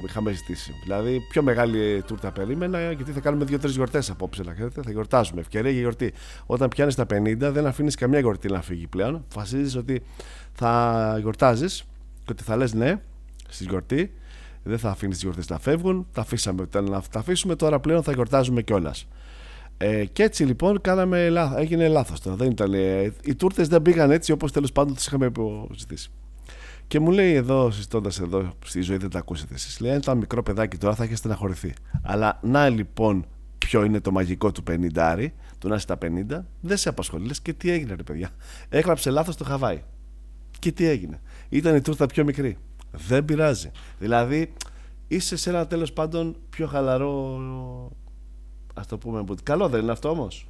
είχαμε ζητήσει. Δηλαδή, πιο μεγάλη τούρτα περίμενα, γιατί θα κάνουμε δύο-τρεις γιορτές απόψε. Να ξέρετε, θα γιορτάζουμε. Ευκαιρία για γιορτή. Όταν πιάνεις τα 50, δεν αφήνεις καμιά γιορτή να φύγει πλέον. Φασίζει ότι θα γιορτάζεις και ότι θα λες ναι στη γιορτή. Δεν θα αφήνεις τις γιορτές να φεύγουν. Τα αφήσαμε ήταν να τα αφήσουμε. Τώρα πλέον θα γιορτάζουμε κιόλας. Ε, και έτσι λοιπόν κάναμε, λάθος, έγινε λάθος τώρα. Δεν ήταν, ε, οι τούρτες δεν πήγαν έτσι όπως τέλος πάντων τις είχαμε ζητήσει. Και μου λέει εδώ, συζητώντας εδώ στη ζωή, δεν τα ακούσετε εσείς. Λέει: Αν ήταν μικρό παιδάκι τώρα θα είχε στεναχωρηθεί. Αλλά να λοιπόν ποιο είναι το μαγικό του 50, του να είσαι στα 50, δεν σε απασχολεί. Λες, και τι έγινε, ρε παιδιά. Έγραψε λάθος το Χαβάη. Και τι έγινε. Ήταν η τούρτα πιο μικρή. Δεν πειράζει. Δηλαδή είσαι σε ένα τέλος πάντων πιο χαλαρό Α το πούμε. που- Καλό δεν είναι αυτό όμως.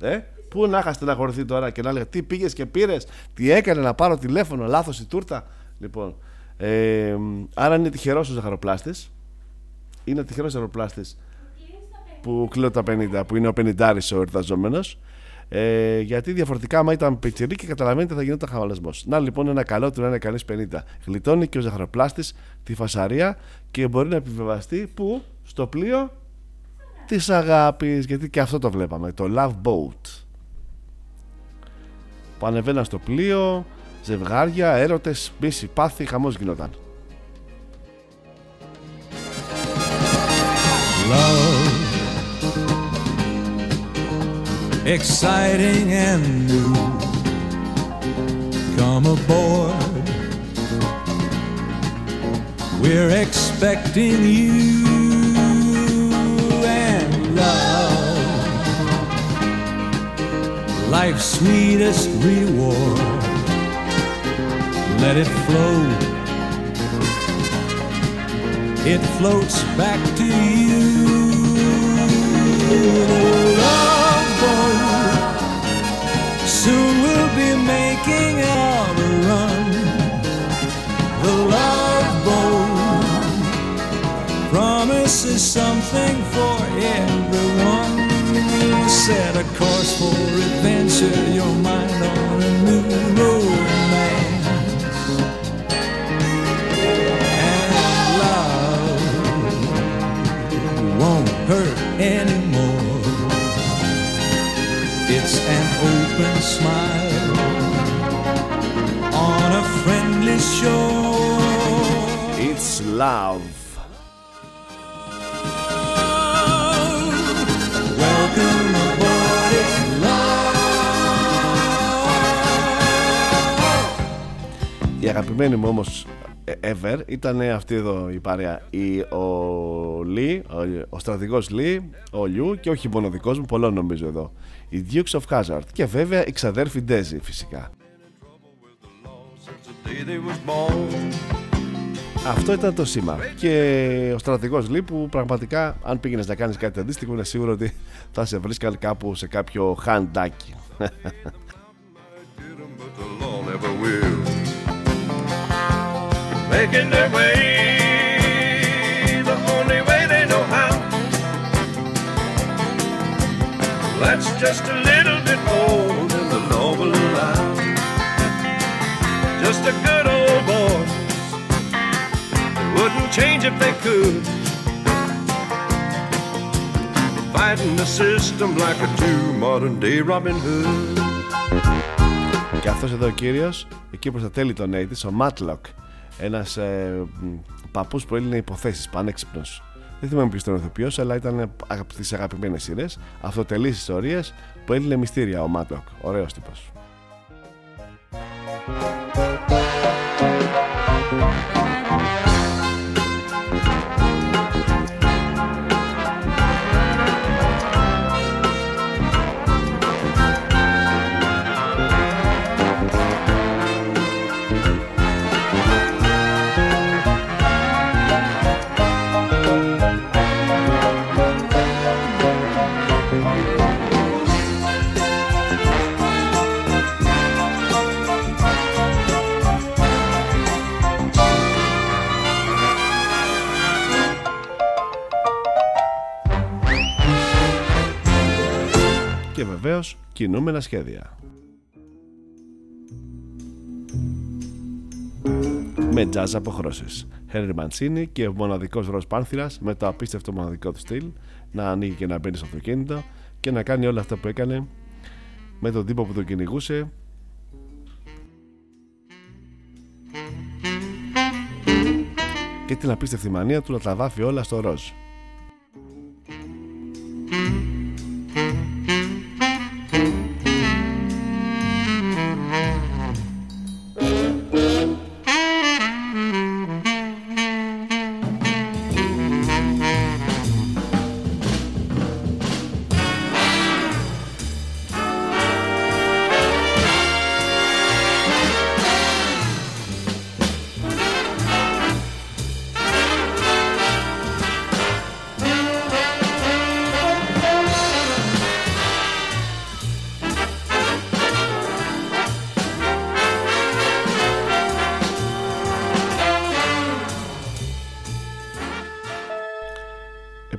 Ε, πού να είχα στεναχωρηθεί τώρα και να έλεγα τι πήγες και πήρες, τι έκανε να πάρω τηλέφωνο, λάθος η τούρτα. Λοιπόν, ε, άρα είναι τυχερός ο ζαχαροπλάστης. Είναι τυχερός ο ζαχαροπλάστης που κλείνω τα 50, που είναι ο 50 ο εορταζόμενος. Ε, γιατί διαφορετικά, άμα ήταν πιτσιρί και καταλαβαίνετε, θα γινόταν χαβαλασμός. Να λοιπόν ένα καλό του να είναι κανεί 50. Γλιτώνει και ο ζαχαροπλάστης τη φασαρία και μπορεί να επιβεβαστεί που στο πλοίο της αγάπης. Γιατί και αυτό το βλέπαμε. Το Love Boat. Που ανεβαίναν στο πλοίο, ζευγάρια, έρωτες, μίση, πάθη, χαμός γινόταν. exciting and new. Come aboard. We're expecting you and love. Life's sweetest reward. Let it flow. It floats back to you. Love boat. Soon we'll be making out a run. The love promises something for everyone. Set a course for adventure, your mind on a new romance. And love won't hurt anymore. It's an open smile on a friendly shore. It's love. Η αγαπημένη μου όμως ε, ever ήταν αυτή εδώ η παρέα. Η, ο Λί, ο, ο στρατηγός Λί, ο Λιού και όχι μόνο δικός μου, πολλών νομίζω εδώ. Οι Dukes of Hazzard και βέβαια η ξαδέρφη Ντέζι φυσικά. day they was born. Αυτό ήταν το σήμα. Και ο στρατηγός Λί που πραγματικά, αν πήγαινες να κάνεις κάτι αντίστοιχο, είναι σίγουρο ότι θα σε βρίσκαν κάπου σε κάποιο χαντάκι. Making their way the only way they know how. That's just a little bit more than the law will allow. Just a good old boy. They wouldn't change if they could. Fighting the system like a true modern day Robin Hood. Και αυτός εδώ ο κύριος, εκεί προς τα τέλη των 80's, ο Matlock, ένας ε, μ, παππούς που έλυνε υποθέσεις, πανέξυπνος. Δεν θυμάμαι ποιος ήταν ο ηθοποιός, αλλά ήταν από τις αγαπημένες σειρές, αυτοτελείς ιστορίες που έλυνε μυστήρια ο Matlock. Ωραίος τύπος. Βεβαίως κινούμενα σχέδια. Με jazz αποχρώσεις. Henry Mancini και ο μοναδικός Ροζ Πάνθυρας με το απίστευτο μοναδικό του στυλ να ανοίγει και να μπαίνει στο αυτοκίνητο και να κάνει όλα αυτά που έκανε με τον τύπο που τον κυνηγούσε και την απίστευτη μανία του να τα βάφει όλα στο ροζ.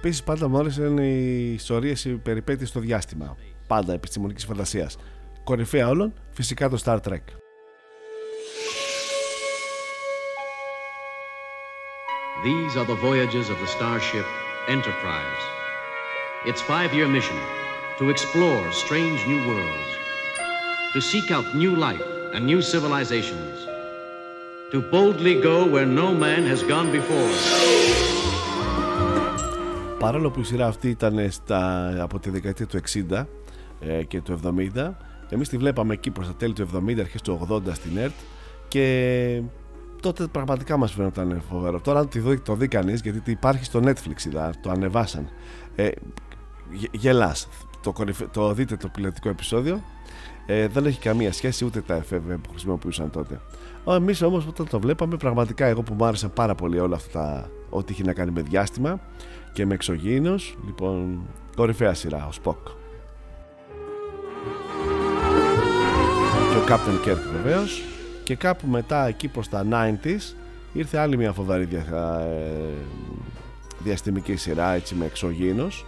Επίση, πάντα μου άρεσαν οι ιστορίε, οι περιπέτειε στο διάστημα. Πάντα επιστημονική φαντασία. Κορυφαία όλων, φυσικά το Star Trek. These are the voyages of the starship Enterprise. Its five year mission to explore strange new worlds, to seek out new life and new civilizations, to boldly go where no man has gone before. Παρόλο που η σειρά αυτή ήταν στα, από τη δεκαετία του 60 ε, και του 70, εμείς τη βλέπαμε εκεί προς τα τέλη του 70, αρχές του 80 στην ΕΡΤ και τότε πραγματικά μας φαίνονταν φοβερό. Τώρα αν τη δει, το δει κανείς, γιατί υπάρχει στο Netflix, είδα, το ανεβάσαν, ε, γε- γελάς. Το, κορυφε- το δείτε το πιλωτικό επεισόδιο, ε, δεν έχει καμία σχέση ούτε τα FFV που χρησιμοποιούσαν τότε. Εμείς όμως όταν το βλέπαμε, πραγματικά εγώ που μου άρεσαν πάρα πολύ όλα αυτά τα, ό,τι είχε να κάνει με διάστημα και με εξωγήινος, λοιπόν, κορυφαία σειρά, ο Σποκ. Και ο Captain Kirk βεβαίως. Και κάπου μετά εκεί προς τα 90s ήρθε άλλη μια φοβερή δια, ε, διαστημική σειρά έτσι με εξωγήινος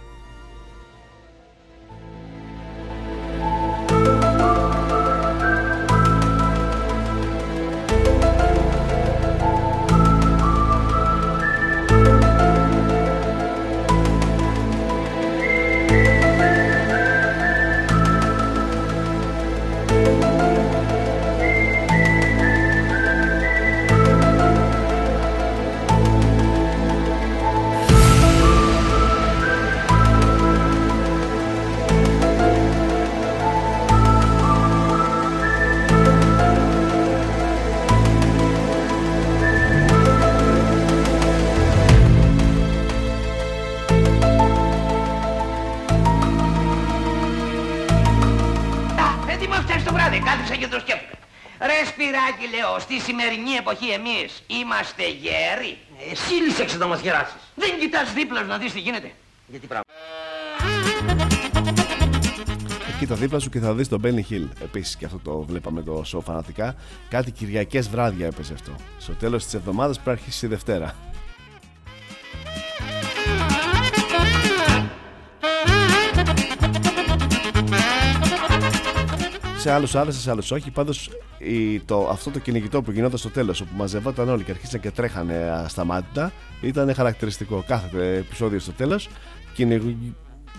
σημερινή εποχή εμείς είμαστε γέροι. Εσύ λύσεξε να μας γεράσεις. Δεν κοιτάς δίπλα σου να δεις τι γίνεται. Γιατί πράγμα. Κοίτα δίπλα σου και θα δεις τον Benny Hill. Επίσης και αυτό το βλέπαμε το show φανατικά. Κάτι Κυριακές βράδια έπαιζε αυτό. Στο τέλος της εβδομάδας πρέπει να αρχίσει η Δευτέρα. Σε άλλους άρεσε, σε άλλους όχι. Πάντως αυτό το κυνηγητό που γινόταν στο τέλος, όπου μαζευόταν όλοι και αρχίσαν και τρέχανε ασταμάτητα, ήταν χαρακτηριστικό. Κάθε επεισόδιο στο τέλος,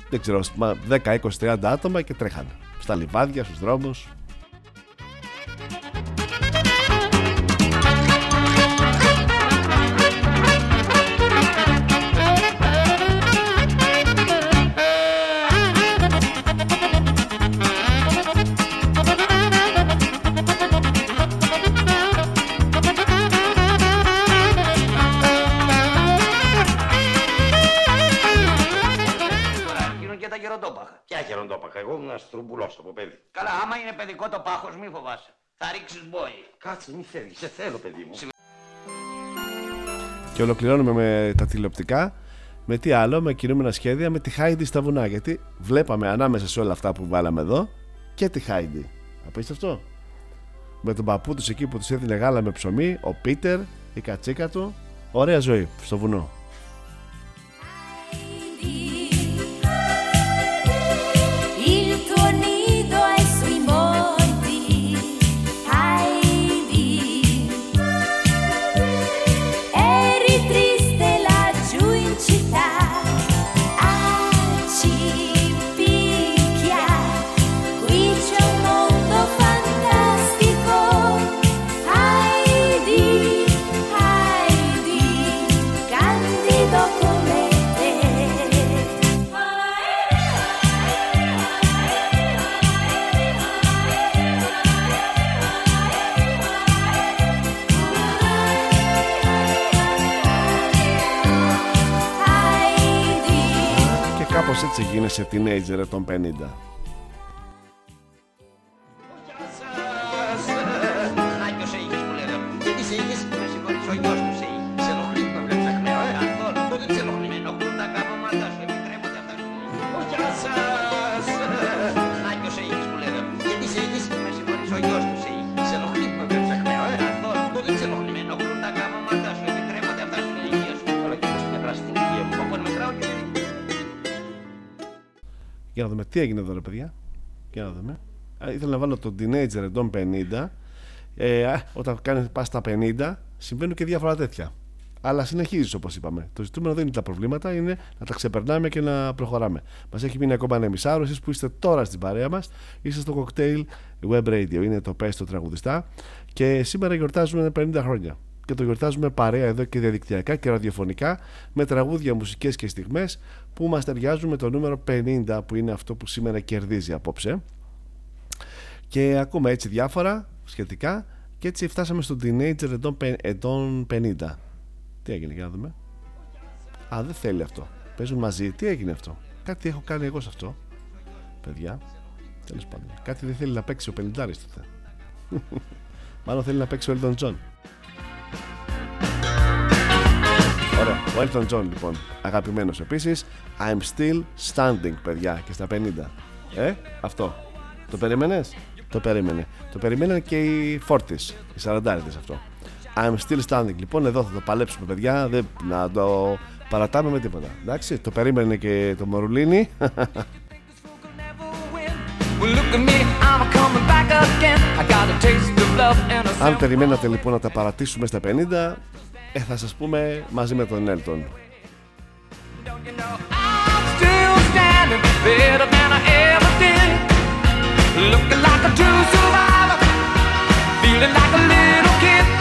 δεν ξέρω, μα 10, 20, 30 άτομα και τρέχανε. Στα λιβάδια, στους δρόμους. Εγώ ήμουν στρουμπουλός από παιδί. Καλά, άμα είναι παιδικό το πάχος, μη φοβάσαι. Θα ρίξεις μπόι. Κάτσε, μη φεύγεις, σε θέλω παιδί μου. Και ολοκληρώνουμε με τα τηλεοπτικά. Με τι άλλο, με κινούμενα σχέδια, με τη Χάιντι στα βουνά. Γιατί βλέπαμε ανάμεσα σε όλα αυτά που βάλαμε εδώ και τη Χάιντι. Απίστευτο. Με τον παππού τους εκεί που τους έδινε γάλα με ψωμί, ο Πίτερ, η κατσίκα του. Ωραία ζωή στο βουνό. Il γίνεσαι teenager ετών 50. Τι έγινε εδώ, ρε παιδιά; Για να δούμε. Α, ήθελα να βάλω τον teenager ετών 50. Ε, α, όταν κάνεις πας στα 50, συμβαίνουν και διάφορα τέτοια. Αλλά συνεχίζεις όπως είπαμε. Το ζητούμενο δεν είναι τα προβλήματα, είναι να τα ξεπερνάμε και να προχωράμε. Μας έχει μείνει ακόμα ένα μισάρο. Εσεί που είστε τώρα στην παρέα μας, είστε στο cocktail web radio. Είναι το πες το τραγουδιστά. Και σήμερα γιορτάζουμε 50 χρόνια. Και το γιορτάζουμε παρέα εδώ και διαδικτυακά και ραδιοφωνικά με τραγούδια, μουσικές και στιγμές που μας ταιριάζουν με το νούμερο 50 που είναι αυτό που σήμερα κερδίζει απόψε. Και ακούμε έτσι διάφορα σχετικά. Και έτσι φτάσαμε στον teenager ετών, πε- ετών 50 τι έγινε για να δούμε. Α δεν θέλει αυτό. Παίζουν μαζί. Τι έγινε αυτό. Κάτι έχω κάνει εγώ σε αυτό. Παιδιά. Τέλος πάντων. Κάτι δεν θέλει να παίξει ο 50 τότε. Μάλλον θέλει να παίξει ο Elton John Ωραία. Ο Elton John λοιπόν, αγαπημένος επίσης. I'm still standing, παιδιά, και στα 50. Ε, αυτό. Το περίμενες; Το περίμενε. Το περίμενε και οι Fortis, οι 40 αυτό. I'm still standing. Λοιπόν, εδώ θα το παλέψουμε, παιδιά. Δεν, να το παρατάμε με τίποτα. Εντάξει, το περίμενε και το Μορουλίνι. Well, look at me, I'm coming back again. I got a taste of love and a Αν περιμένατε λοιπόν να τα παρατήσουμε στα 50, ε, θα σας πούμε μαζί με τον Elton. still standing better than I ever did. Looking like a true survivor, feeling like a little kid.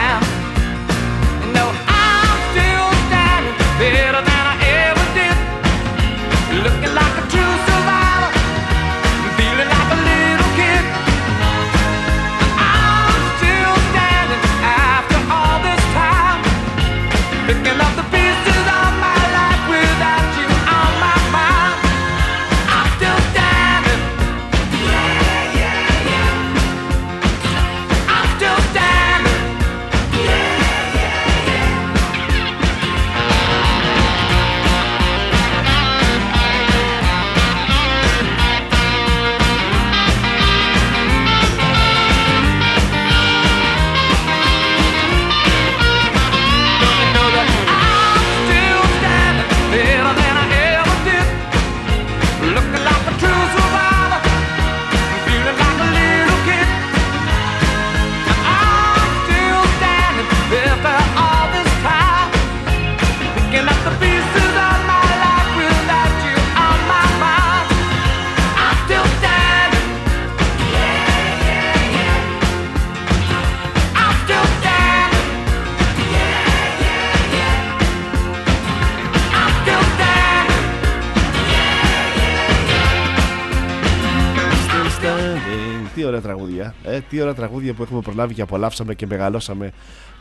Τι ωραία τραγούδια που έχουμε προλάβει και απολαύσαμε και μεγαλώσαμε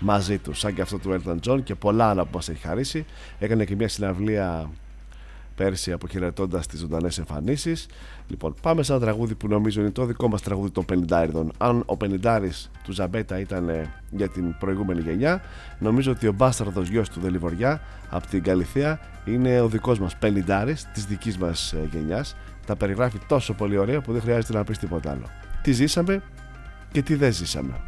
μαζί τους. Σαν και αυτό του Elton John και πολλά άλλα που μας έχει χαρίσει. Έκανε και μια συναυλία πέρσι αποχαιρετώντας τις ζωντανές εμφανίσεις. Λοιπόν, πάμε σε ένα τραγούδι που νομίζω είναι το δικό μας τραγούδι των 50 Αν ο 50 του Ζαμπέτα ήταν ε, για την προηγούμενη γενιά, νομίζω ότι ο μπάσταρδος γιος του Δελιβοριά από την Καλυθέα είναι ο δικός μας 50 της δικής μας γενιάς. Τα περιγράφει τόσο πολύ ωραία που δεν χρειάζεται να πεις τίποτα άλλο. Τι ζήσαμε; Και τι δεν ζήσαμε.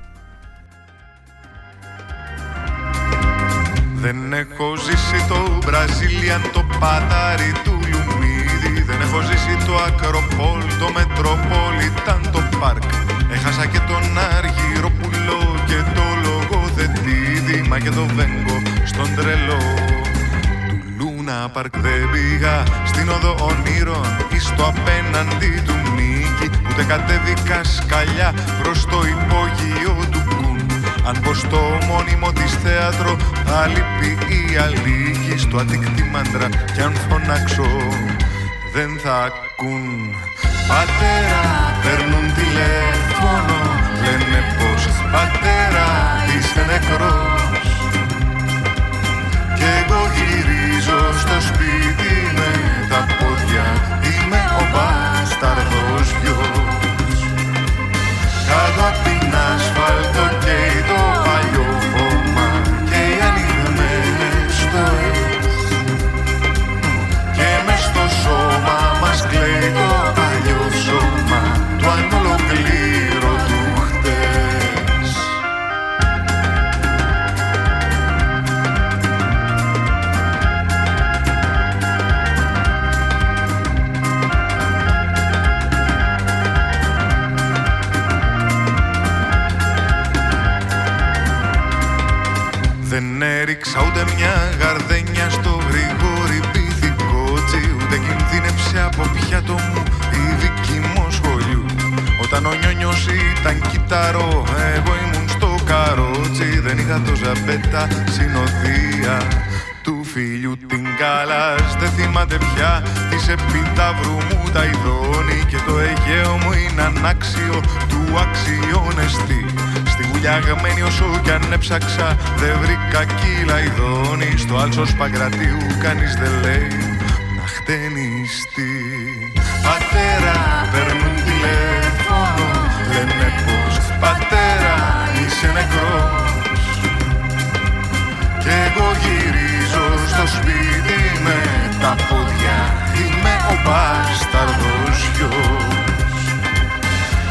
Δεν έχω ζήσει το Brazilian, το πατάρι του Λουμίδη Δεν έχω ζήσει το Ακροπόλ, το Metropolitan, το Park Έχασα και τον Αργυροπουλό και το λογοθετήδη Μα και το Βέγκο στον τρελό του Λούνα Παρκ Δεν πήγα στην οδό ονείρων ή στο απέναντι του Μίκη Ούτε κατέβηκα σκαλιά προς το υπόγειο του Κουν. Αν πω στο μόνιμο της θέατρο θα λείπει η αλήκη στο ατύκτη μάντρα κι αν φωνάξω δεν θα ακούν. Πατέρα παίρνουν τηλέφωνο λένε πως πατέρα είσαι νεκρός. Κι εγώ γυρίζω στο σπίτι με τα πόδια είμαι ο μπάσταρδος γιος κάτω απ' την ασφάλτο καίει το παλιό χώμα και οι ανοιγμένες στοές και μες στο σώμα μας κλαίει το Δεν έριξα ούτε μια γαρδένια στο γρηγόρι πυθικότσι Ούτε κινδύνεψε από πιάτο μου η δική μου σχολείου Όταν ο νιόνιος ήταν κυταρό, εγώ ήμουν στο καρότσι Δεν είχα το ζαμπέτα συνοδεία του φίλιου. Την καλάς Δεν θυμάται πια της επιταύρου μου τα ειδώνει Και το Αιγαίο μου είναι ανάξιο του αξιώνεστη Στη γουλιαγμένη όσο κι αν έψαξα Δεν βρήκα κύλα ειδώνει Στο άλσος Παγκρατίου κανείς δεν λέει Να χτενιστεί. Πατέρα παίρνουν τηλέφωνο Λένε πως πατέρα είσαι νεκρός Κι εγώ γυρίζω στο σπίτι με τα πόδια Είμαι ο μπάσταρδος γιος.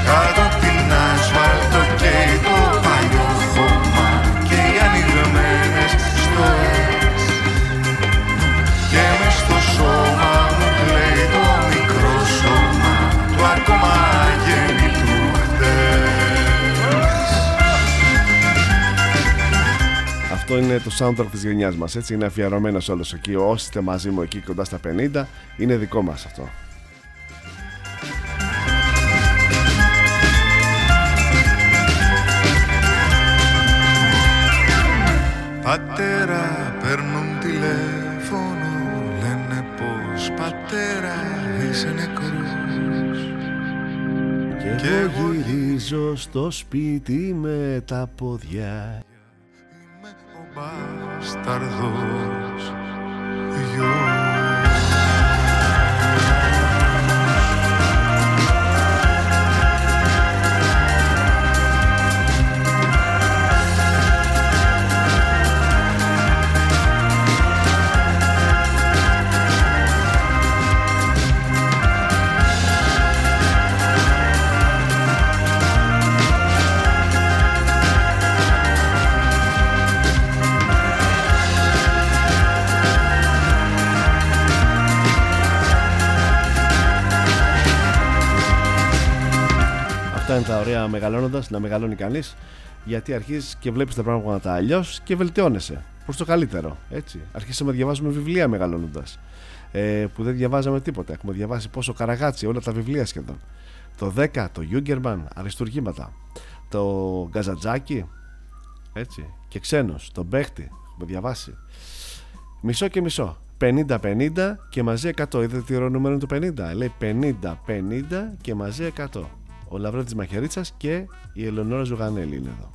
Κάτω απ' την ασφάλτο καίει αυτό είναι το soundtrack της γενιάς μας, έτσι, είναι αφιερωμένος όλος εκεί, όσοι είστε μαζί μου εκεί κοντά στα 50, είναι δικό μας αυτό. Πατέρα παίρνουν τηλέφωνο Λένε πως πατέρα είσαι νεκρός Και, και εγώ γυρίζω στο σπίτι με τα πόδια. Σταρδός Αυτά είναι τα ωραία μεγαλώνοντας, να μεγαλώνει κανείς. Γιατί αρχίζεις και βλέπεις τα πράγματα αλλιώς και βελτιώνεσαι προς το καλύτερο. Έτσι. Αρχίσαμε να διαβάζουμε βιβλία μεγαλώνοντας. Ε, που δεν διαβάζαμε τίποτα. Έχουμε διαβάσει πόσο καραγάτσι, όλα τα βιβλία σχεδόν. Το 10, το Γιούγκερμαν, αριστουργήματα. Το Γκαζατζάκι, έτσι. Και ξένος, τον Μπέχτη, έχουμε διαβάσει. Μισό και μισό. 50-50 και μαζί 100. Είδατε τι ωραίο νούμερο είναι το 50. Λέει 50-50 και μαζί 100. Ο Λαβρέτης Μαχαιρίτσας και η Ελεονόρα Ζουγανέλη είναι εδώ.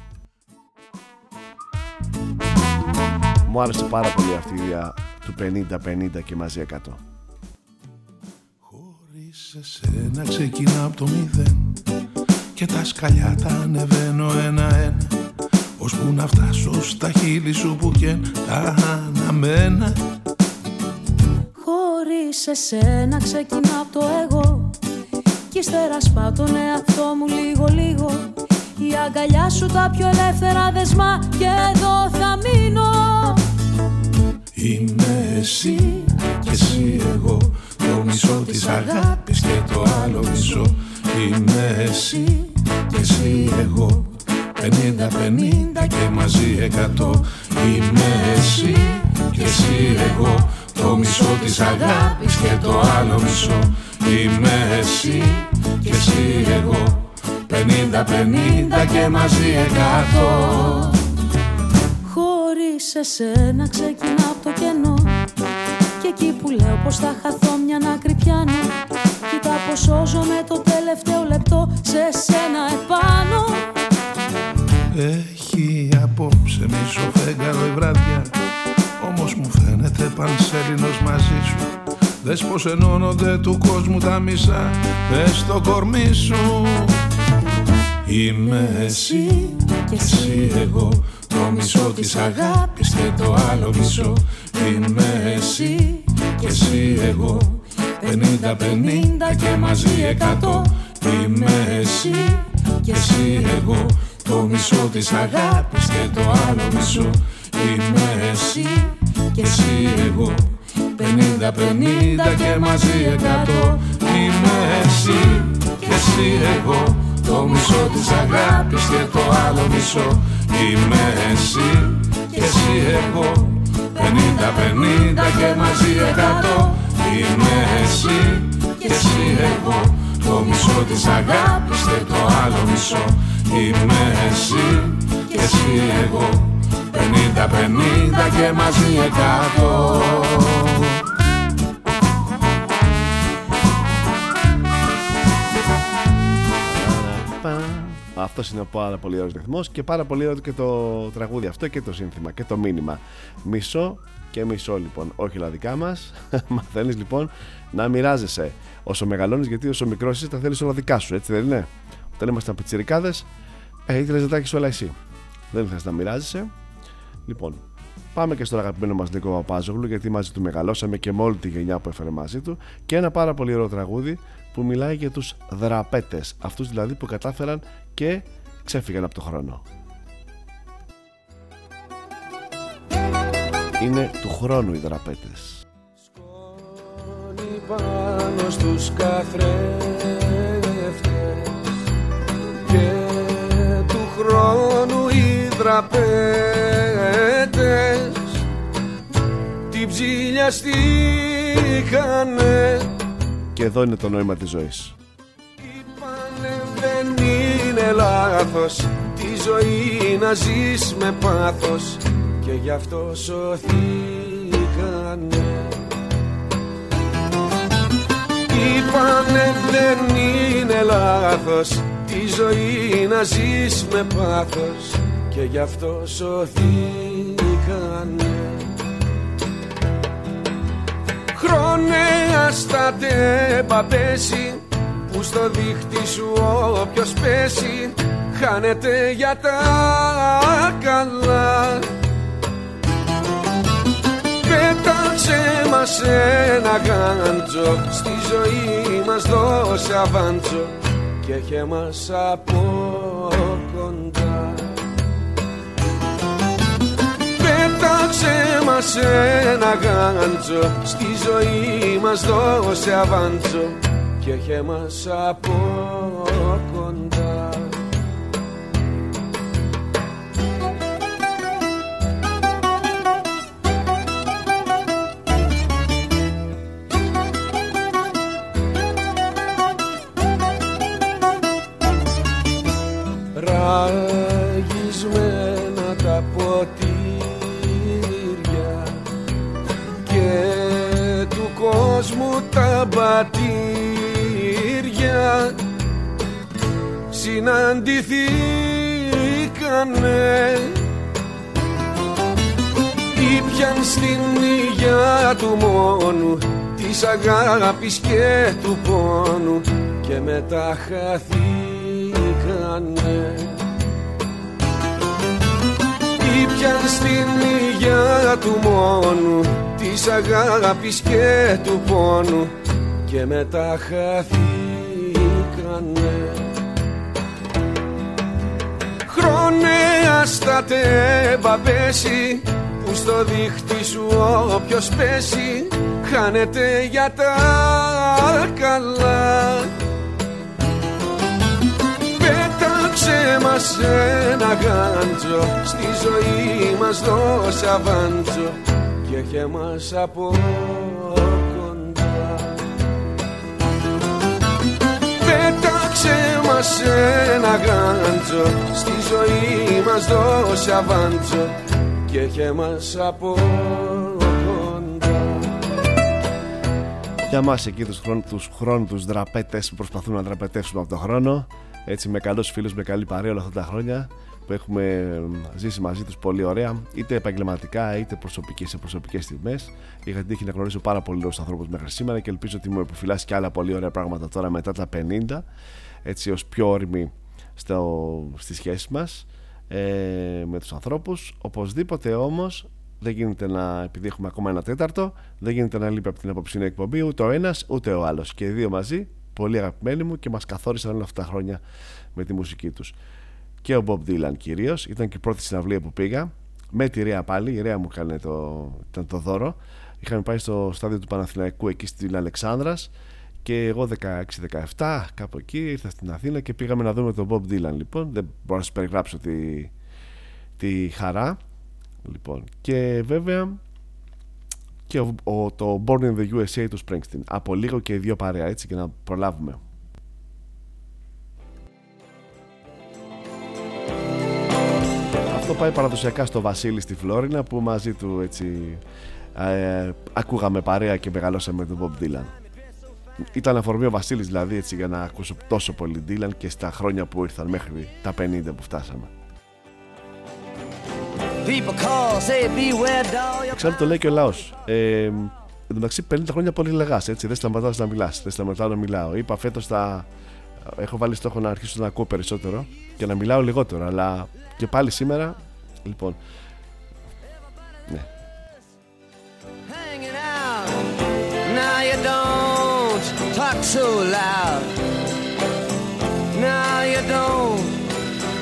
Μου άρεσε πάρα πολύ αυτή η ιδέα του 50-50 και μαζί 100. Σε σένα ξεκινά από το μηδέν Και τα σκαλιά τα ανεβαίνω ένα-ένα Ώσπου να φτάσω στα χείλη σου που καίν τα αναμένα Χωρίς εσένα ξεκινά από το εγώ Κι ύστερα σπάω τον εαυτό μου λίγο λίγο. Η αγκαλιά σου τα πιο ελεύθερα δεσμά Και εδώ θα μείνω. Είμαι εσύ και εσύ εγώ Το μισό της αγάπης και το άλλο μισό. Είμαι εσύ και εσύ εγώ Πενήντα πενήντα και μαζί εκατό. Είμαι εσύ και εσύ εγώ Το μισό της αγάπης και το άλλο μισό. Είμαι εσύ και εσύ εγώ Πενήντα πενήντα και μαζί εκατό Χωρίς εσένα ξεκινά από το κενό. Και εκεί που λέω πως θα χαθώ μια άκρη πιάνω. Κοίτα πως σώζομαι το τελευταίο λεπτό Σε σένα επάνω. Έχει απόψε μισό φεγγάρο η βράδια Όμως μου φαίνεται πανσέλινος μαζί σου Δες πως ενώνονται του κόσμου τα μισά. Μες στο κορμί σου. Είμαι εσύ και εσύ εγώ. Το μισό της αγάπης και το άλλο μισό. Είμαι εσύ και εσύ εγώ. Πενήντα πενήντα και μαζί εκατό. Είμαι εσύ και εσύ εγώ. Το μισό της αγάπης και το άλλο μισό. Είμαι εσύ και εσύ εγώ Πενήντα πενήντα και μαζί εκατό. Είμαι εσύ και εσύ εγώ. Το μισό της αγάπης και το άλλο μισό. Είμαι εσύ και εσύ εγώ. Πενήντα πενήντα και μαζί εκατό. Είμαι εσύ και εσύ εγώ. Το μισό της αγάπης και το άλλο μισό. Είμαι εσύ και εσύ εγώ. Πενήντα πενήντα και μαζί εκατό Αυτός είναι ο πάρα πολύ ωραίος ρυθμός και πάρα πολύ ωραίο και το τραγούδι αυτό και το σύνθημα και το μήνυμα. Μισό και μισό λοιπόν. Όχι όλα δικά μα. Μαθαίνει λοιπόν να μοιράζεσαι όσο μεγαλώνεις, γιατί όσο μικρός είσαι τα θέλεις όλα δικά σου, έτσι δεν είναι; Όταν ήμασταν πιτσιρικάδε, ε, ήθελες να τα έχεις όλα εσύ. Δεν ήθελε να μοιράζεσαι. Λοιπόν, πάμε και στο αγαπημένο μας Νίκο Παπάζογλου, γιατί μαζί του μεγαλώσαμε και με όλη τη γενιά που έφερε μαζί του. Και ένα πάρα πολύ ωραίο τραγούδι που μιλάει για τους δραπέτες. Αυτούς δηλαδή που κατάφεραν και ξέφυγαν από το χρόνο. Είναι του χρόνου οι δραπέτες. Πάνω στους καθρέφτες και του χρόνου οι δραπέτες. Την ψήλια στήχανε και εδώ είναι το νόημα της ζωής. Δεν είναι λάθος τη ζωή να ζεις με πάθος και γι' αυτό σωθήκανε. Είπανε δεν είναι λάθος τη στη ζωή να ζεις με πάθος και γι' αυτό σωθήκανε Χρόνε στα τέμπα πέσει που στο δίχτυ σου όποιος πέσει χάνεται για τα καλά. Πέταξε μας ένα γάντζο στη ζωή μας δώσε αβάντζο και έχε μας από κοντά Πέταξε μας ένα γάντζο στη ζωή μας δώσε αβάντζο. Και έχε μας από κοντά. Ραγισμένα συναντηθήκανε ήπιαν στην υγειά του μόνου της αγάπης και του πόνου και μετά χαθήκανε Ήπιαν στην υγειά του μόνου της αγάπης και του πόνου και μετά χαθήκανε Χρόνε στα τέμπα πέσει που στο δίχτυ σου όποιος πέσει χάνεται για τα καλά. Πέταξε μας ένα γάντζο στη ζωή μας δώσε αβάντζο και έχε μας από μας ένα γάντζο στη ζωή μας δώσε αβάντζο και έχε μας από Για μας εκεί τους, χρόνου, τους χρόνους δραπέτες που προσπαθούν να δραπετεύσουμε από τον χρόνο έτσι με καλούς φίλους, με καλή παρέα όλα αυτά τα χρόνια που έχουμε ζήσει μαζί τους πολύ ωραία είτε επαγγελματικά είτε προσωπικές σε προσωπικές στιγμές. Είχα την τύχη να γνωρίσω πάρα πολύ ωραίους ανθρώπους μέχρι σήμερα και ελπίζω ότι μου επιφυλάσσει και άλλα πολύ ωραία πράγματα τώρα μετά τα 50 έτσι ως πιο όρημοι στο, στη σχέση μας ε, με τους ανθρώπους οπωσδήποτε όμως δεν γίνεται να, επειδή έχουμε ακόμα ένα τέταρτο, δεν γίνεται να λείπει από την απόψινή εκπομπή ούτε ο ένας ούτε ο άλλος. Και οι δύο μαζί, πολύ αγαπημένοι μου και μας καθόρισαν όλα αυτά τα χρόνια με τη μουσική τους. Και ο Bob Dylan κυρίως, ήταν και η πρώτη συναυλία που πήγα. Με τη Ρέα πάλι, η Ρέα μου έκανε το, ήταν το δώρο. Είχαμε πάει στο στάδιο του Παναθηναϊκού εκεί στην Αλεξάνδρας και εγώ 16-17, κάπου εκεί, ήρθα στην Αθήνα και πήγαμε να δούμε τον Bob Dylan. Λοιπόν, δεν μπορώ να σας περιγράψω τη, τη χαρά. Λοιπόν, και βέβαια και ο, ο- το Born in the USA του Springsteen. Από λίγο και οι δύο παρέα έτσι και να προλάβουμε. Αυτό πάει παραδοσιακά στο Βασίλη στη Φλόρινα που μαζί του έτσι ε, ακούγαμε παρέα και μεγαλώσαμε τον Bob Dylan. Ήταν αφορμή ο Βασίλης δηλαδή έτσι για να ακούσω τόσο πολύ Dylan και στα χρόνια που ήρθαν μέχρι τα 50 που φτάσαμε. People call, say beware dog. Εξάλλου το λέει και ο λαός. Ε, εν τω μεταξύ 50 χρόνια πολύ λεγάς, έτσι. Δεν σταματάω να μιλάς. Δεν σταματάω να μιλάω. Είπα φέτος θα. Έχω βάλει στόχο να αρχίσω να ακούω περισσότερο και να μιλάω λιγότερο. Αλλά και πάλι σήμερα. Λοιπόν. Ναι. hanging out. Now you don't talk so loud. Now you don't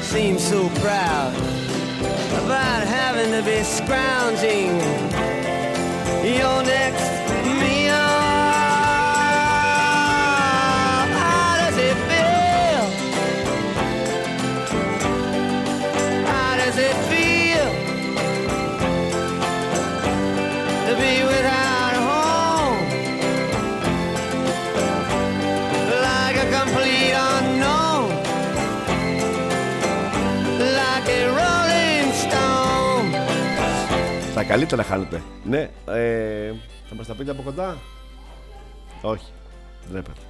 seem so proud about having to be scrounging your next καλύτερα χάνετε. Ναι, ε, θα μας τα πείτε από κοντά. Όχι, ντρέπεται.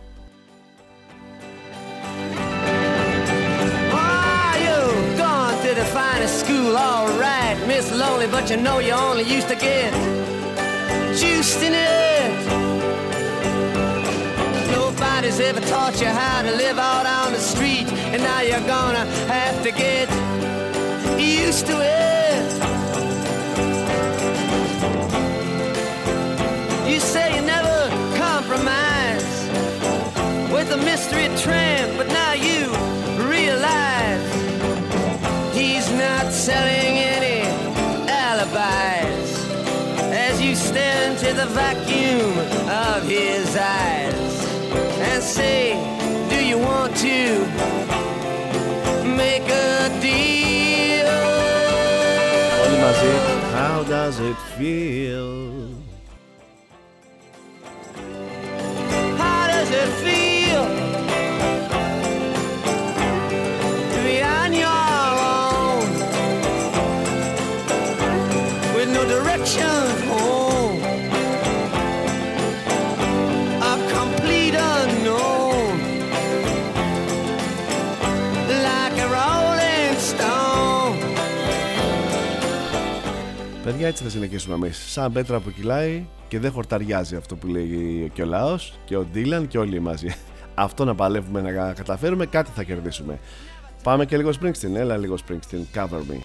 to the finest school, alright, Miss Lonely, but you know you only used to get juiced in it. Nobody's ever taught you how to live out on the street, and now you're gonna have to get used to it. compromise with a mystery tramp, but now you realize he's not selling any alibis as you stare into the vacuum of his eyes and say, Do you want to make a deal? How does it feel? It feel to be on your own. With no direction Παιδιά, έτσι θα συνεχίσουμε εμείς. Σαν πέτρα που κυλάει και δεν χορταριάζει αυτό που λέει και ο λαός και ο Ντίλαν και όλοι μαζί. Αυτό να παλεύουμε να καταφέρουμε, κάτι θα κερδίσουμε. Πάμε και λίγο Springsteen. Έλα λίγο Springsteen. Cover me.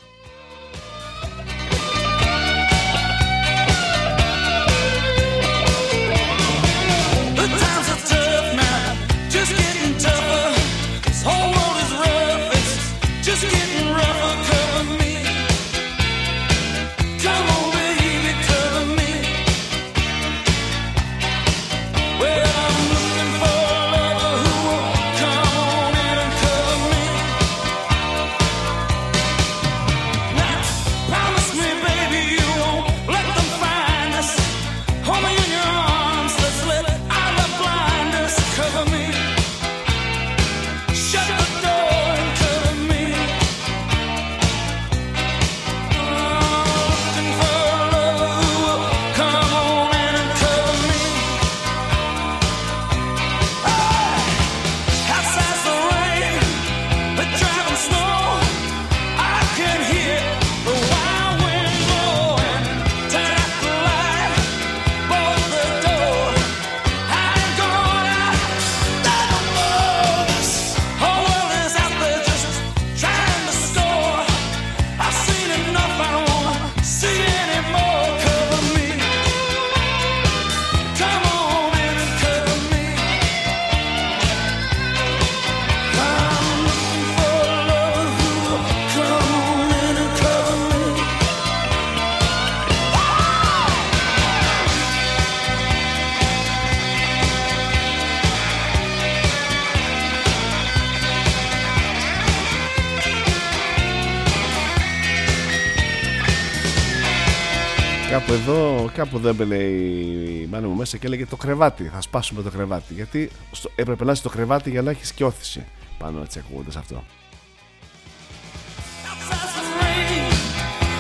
Κάπου εδώ έμπαινε η μάνα μου μέσα και έλεγε το κρεβάτι. Θα σπάσουμε το κρεβάτι. Γιατί στο, έπρεπε να είσαι το κρεβάτι για να έχεις και όθηση. Πάνω έτσι ακούγοντας αυτό.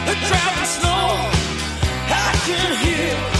The driving snow, I can hear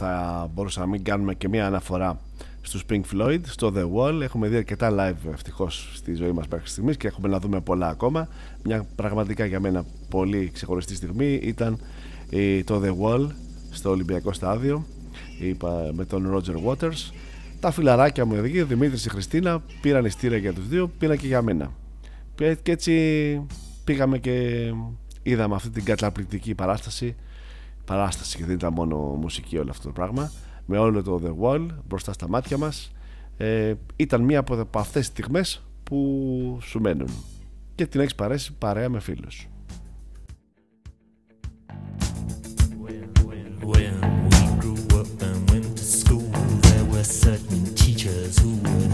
θα μπορούσα να μην κάνουμε και μια αναφορά στους Pink Floyd, στο The Wall. Έχουμε δει αρκετά live ευτυχώς στη ζωή μας μέχρι στιγμής και έχουμε να δούμε πολλά ακόμα. Μια πραγματικά για μένα πολύ ξεχωριστή στιγμή ήταν ε, το The Wall στο Ολυμπιακό Στάδιο είπα, με τον Roger Waters. Τα φιλαράκια μου εδώ, ο Δημήτρης και η Χριστίνα πήραν ειστήρια για τους δύο, πήραν και για μένα. Και και έτσι πήγαμε και είδαμε αυτή την καταπληκτική παράσταση παράσταση και δεν ήταν μόνο μουσική όλο αυτό το πράγμα. Με όλο το The Wall μπροστά στα μάτια μας. Ε, ήταν μία από, από αυτές τις στιγμές που σου μένουν. Και την έχεις παρέσει παρέα με φίλους. When we grew up and went to school, there were certain teachers who would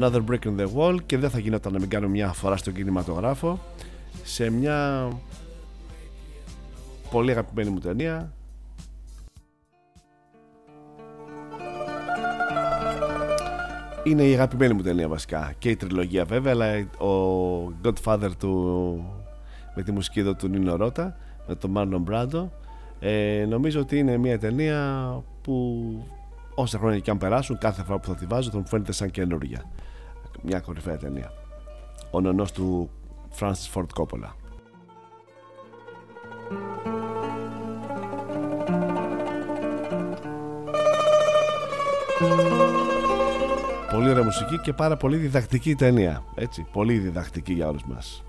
Another Brick in the Wall και δεν θα γινόταν να μην κάνω μια φορά στον κινηματογράφο σε μια πολύ αγαπημένη μου ταινία. Είναι η αγαπημένη μου ταινία βασικά και η τριλογία βέβαια αλλά ο Godfather του με τη μουσική εδώ του Νίνο Ρώτα με τον Marlon Brando ε, νομίζω ότι είναι μια ταινία που όσα χρόνια και αν περάσουν κάθε φορά που θα τη βάζω θα μου φαίνεται σαν καινούργια μια κορυφαία ταινία ο νονός του Francis Ford Coppola Πολύ ωραία μουσική και πάρα πολύ διδακτική ταινία. Έτσι, πολύ διδακτική για όλους μας.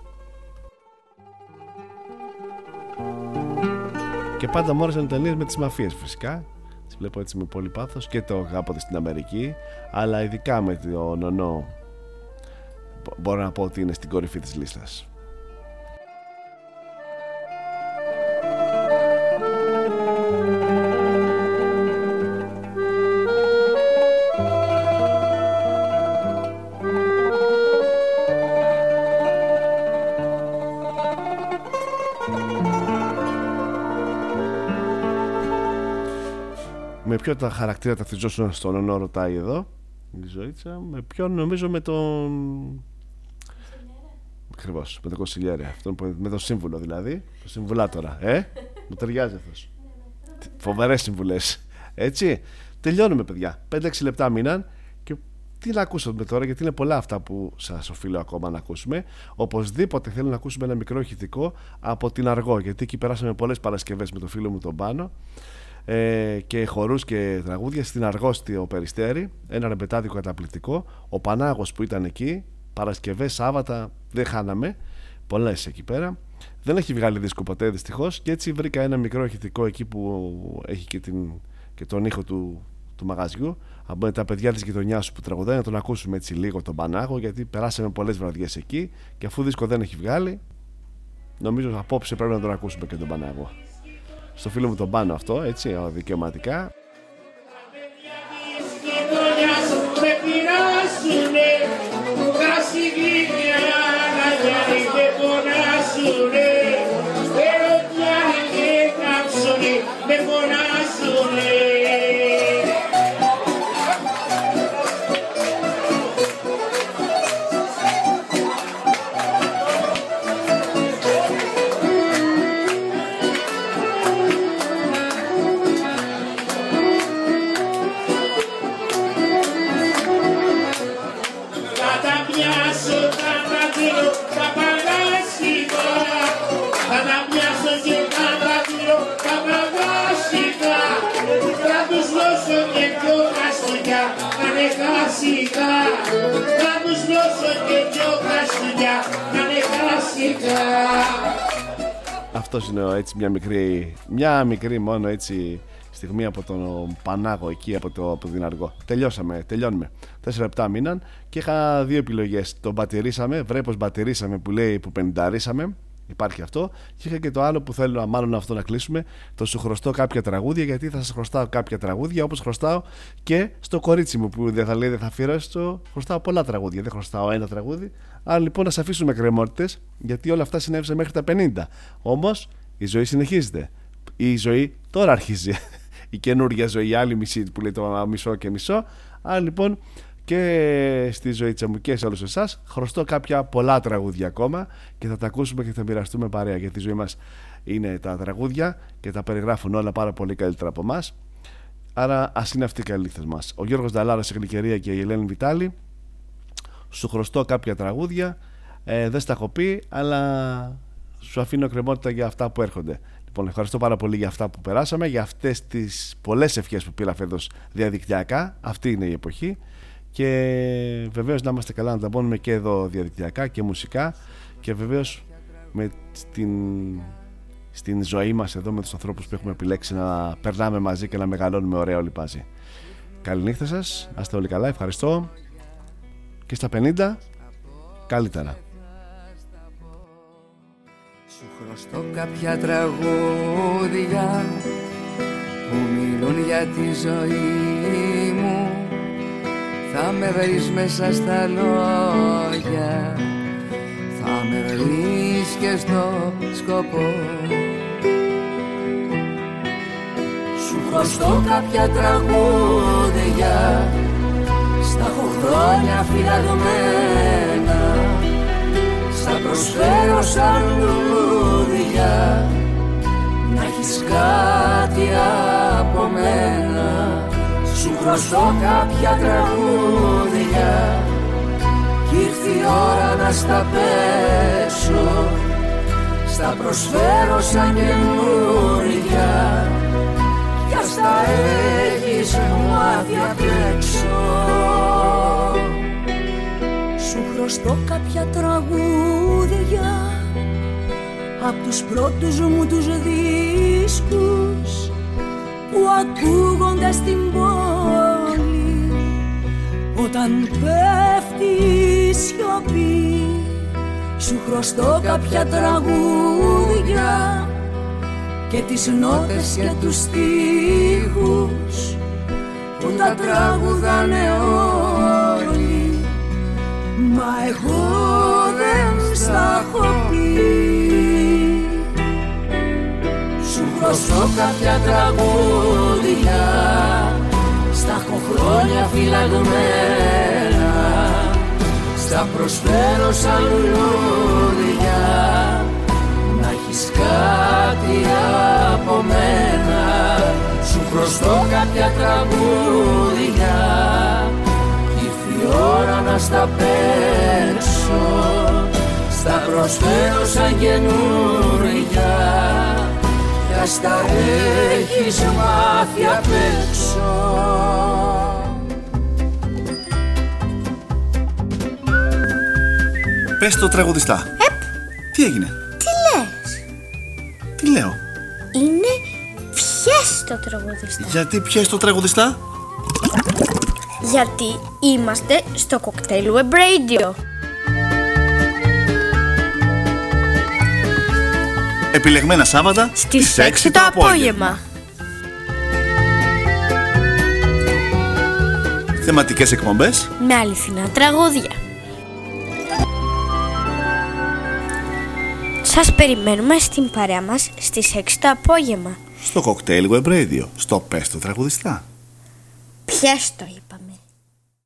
Και πάντα μου άρεσαν οι ταινίες με τις μαφίες φυσικά. Τις βλέπω έτσι με πολύ πάθος και το κάποτε στην Αμερική. Αλλά ειδικά με το νονό μπο- μπορώ να πω ότι είναι στην κορυφή της λίστας. Με ποιο τα χαρακτήρα ταυτιζόσουν στον ονό ρωτάει εδώ η Ζωήτσα με ποιον νομίζω με τον Ακριβώς, με τον Κονσιλιέρε αυτόν που- με τον σύμβουλο δηλαδή τον συμβουλάτορα, ε, μου ταιριάζει αυτός Φοβερές συμβουλές. Έτσι. Τελειώνουμε, παιδιά. 5-6 λεπτά μείναν και τι να ακούσουμε τώρα, γιατί είναι πολλά αυτά που σας οφείλω ακόμα να ακούσουμε. Οπωσδήποτε θέλω να ακούσουμε ένα μικρό ηχητικό από την Αργό, γιατί εκεί περάσαμε πολλές Παρασκευές με τον φίλο μου τον Πάνο ε, και χορούς και τραγούδια στην Αργό στο Περιστέρι. Ένα ρεμπετάδικο καταπληκτικό. Ο Πανάγος που ήταν εκεί, Παρασκευές, Σάββατα, δεν χάναμε. Πολλέ εκεί πέρα. Δεν έχει βγάλει δίσκο ποτέ δυστυχώς και έτσι βρήκα ένα μικρό ηχητικό εκεί που έχει και, την, και τον ήχο του, του μαγαζιού. Από τα παιδιά της γειτονιάς σου που τραγουδάει, να τον ακούσουμε έτσι λίγο τον Πανάγο, γιατί περάσαμε πολλές βραδιές εκεί και αφού δίσκο δεν έχει βγάλει, νομίζω απόψε πρέπει να τον ακούσουμε και τον Πανάγο. Στο φίλο μου τον Πάνο αυτό, έτσι, ο, δικαιωματικά. γειτονιάς με πειράσουνε που Να είναι. Αυτός είναι έτσι μια μικρή, μια μικρή μόνο έτσι στιγμή από τον Πανάγο εκεί από, το, από την Τελειώσαμε, τελειώνουμε. Τέσσερα λεπτά μείναν και είχα δύο επιλογές. Τον πατηρήσαμε, βρέπος πατηρήσαμε που λέει που πενταρίσαμε Υπάρχει αυτό. Και είχα και το άλλο που θέλω μάλλον αυτό να κλείσουμε. Το σου χρωστώ κάποια τραγούδια γιατί θα σας χρωστάω κάποια τραγούδια όπως χρωστάω και στο κορίτσι μου που δεν θα λέει δεν θα αφιερώσω. Χρωστάω πολλά τραγούδια. Δεν χρωστάω ένα τραγούδι. Άρα λοιπόν να σε αφήσουμε κρεμότητε γιατί όλα αυτά συνέβησαν μέχρι τα 50. Όμως η ζωή συνεχίζεται. Η ζωή τώρα αρχίζει. Η καινούργια ζωή, η άλλη μισή που λέει το μισό και μισό. Άρα λοιπόν και στη ζωή της μου και σε όλου εσάς χρωστώ κάποια πολλά τραγούδια ακόμα και θα τα ακούσουμε και θα μοιραστούμε παρέα γιατί η ζωή μας είναι τα τραγούδια και τα περιγράφουν όλα πάρα πολύ καλύτερα από εμάς. Άρα ας είναι αυτοί οι καλύτερε μας. Ο Γιώργος Νταλάρα σε γλυκερία και η Ελένη Βιτάλη. Σου χρωστώ κάποια τραγούδια. Ε, δεν στα έχω πει, αλλά σου αφήνω κρεμότητα για αυτά που έρχονται. Λοιπόν, ευχαριστώ πάρα πολύ για αυτά που περάσαμε, για αυτές τις πολλές ευχές που πήρα φέτος διαδικτυακά. Αυτή είναι η εποχή. Και βεβαίως να είμαστε καλά να τα μπώνουμε και εδώ διαδικτυακά και μουσικά. Και βεβαίως με στην, στην ζωή μας εδώ με τους ανθρώπους που έχουμε επιλέξει να περνάμε μαζί και να μεγαλώνουμε ωραία όλοι μαζί. Καληνύχτα σας, να είστε όλοι καλά, ευχαριστώ. Και στα 50 καλύτερα. Σου χρωστώ κάποια τραγούδια που μιλούν για τη ζωή μου Θα με βρεις μέσα στα λόγια. Θα με βρεις και στο σκοπό. Σου χρωστώ κάποια τραγούδια Στα έχω χρόνια φυλαγμένα. Στα προσφέρω σαν λουλούδια. Να έχεις κάτι από μένα Σου χρωστώ κάποια τραγούδια. Κι ήρθε η ώρα να στα παίξω Στα προσφέρω σαν καινούρια. Κι ας τα έχεις μάθει απ' έξω. Σου χρωστώ κάποια τραγούδια Απ' τους πρώτους μου τους δίσκους Που ακούγονται στην πόλη Όταν πέφτει η σιωπή Σου χρωστώ κάποια τραγούδια Και τις νότες και τους στίχους Που τα τραγουδάνε όλοι. Μα εγώ δεν στα έχω πει Σου χρωστώ κάποια τραγούδια Στα έχω χρόνια φυλαγμένα Στα προσφέρω σαν λουλούδια. Να έχεις κάτι από μένα Σου χρωστώ κάποια τραγούδια. Κι ήρθε η ώρα να στα παίξω Στα προσφέρω σαν καινούρια. Κι ας τα έχεις μάθει απ' έξω Πες το τραγουδιστά. Τι έγινε, Τι λες; Τι λέω; Είναι πιες το τραγουδιστά Γιατί πιες το τραγουδιστά; Γιατί είμαστε στο Cocktail Web Radio Επιλεγμένα Σάββατα Στις 6 το απόγευμα. Θεματικές εκπομπές. Με αληθινά τραγούδια. Σας περιμένουμε στην παρέα μας στις 6 το απόγευμα. Στο Cocktail Web Radio. Στο Πες το τραγουδιστά. Πιες το είπε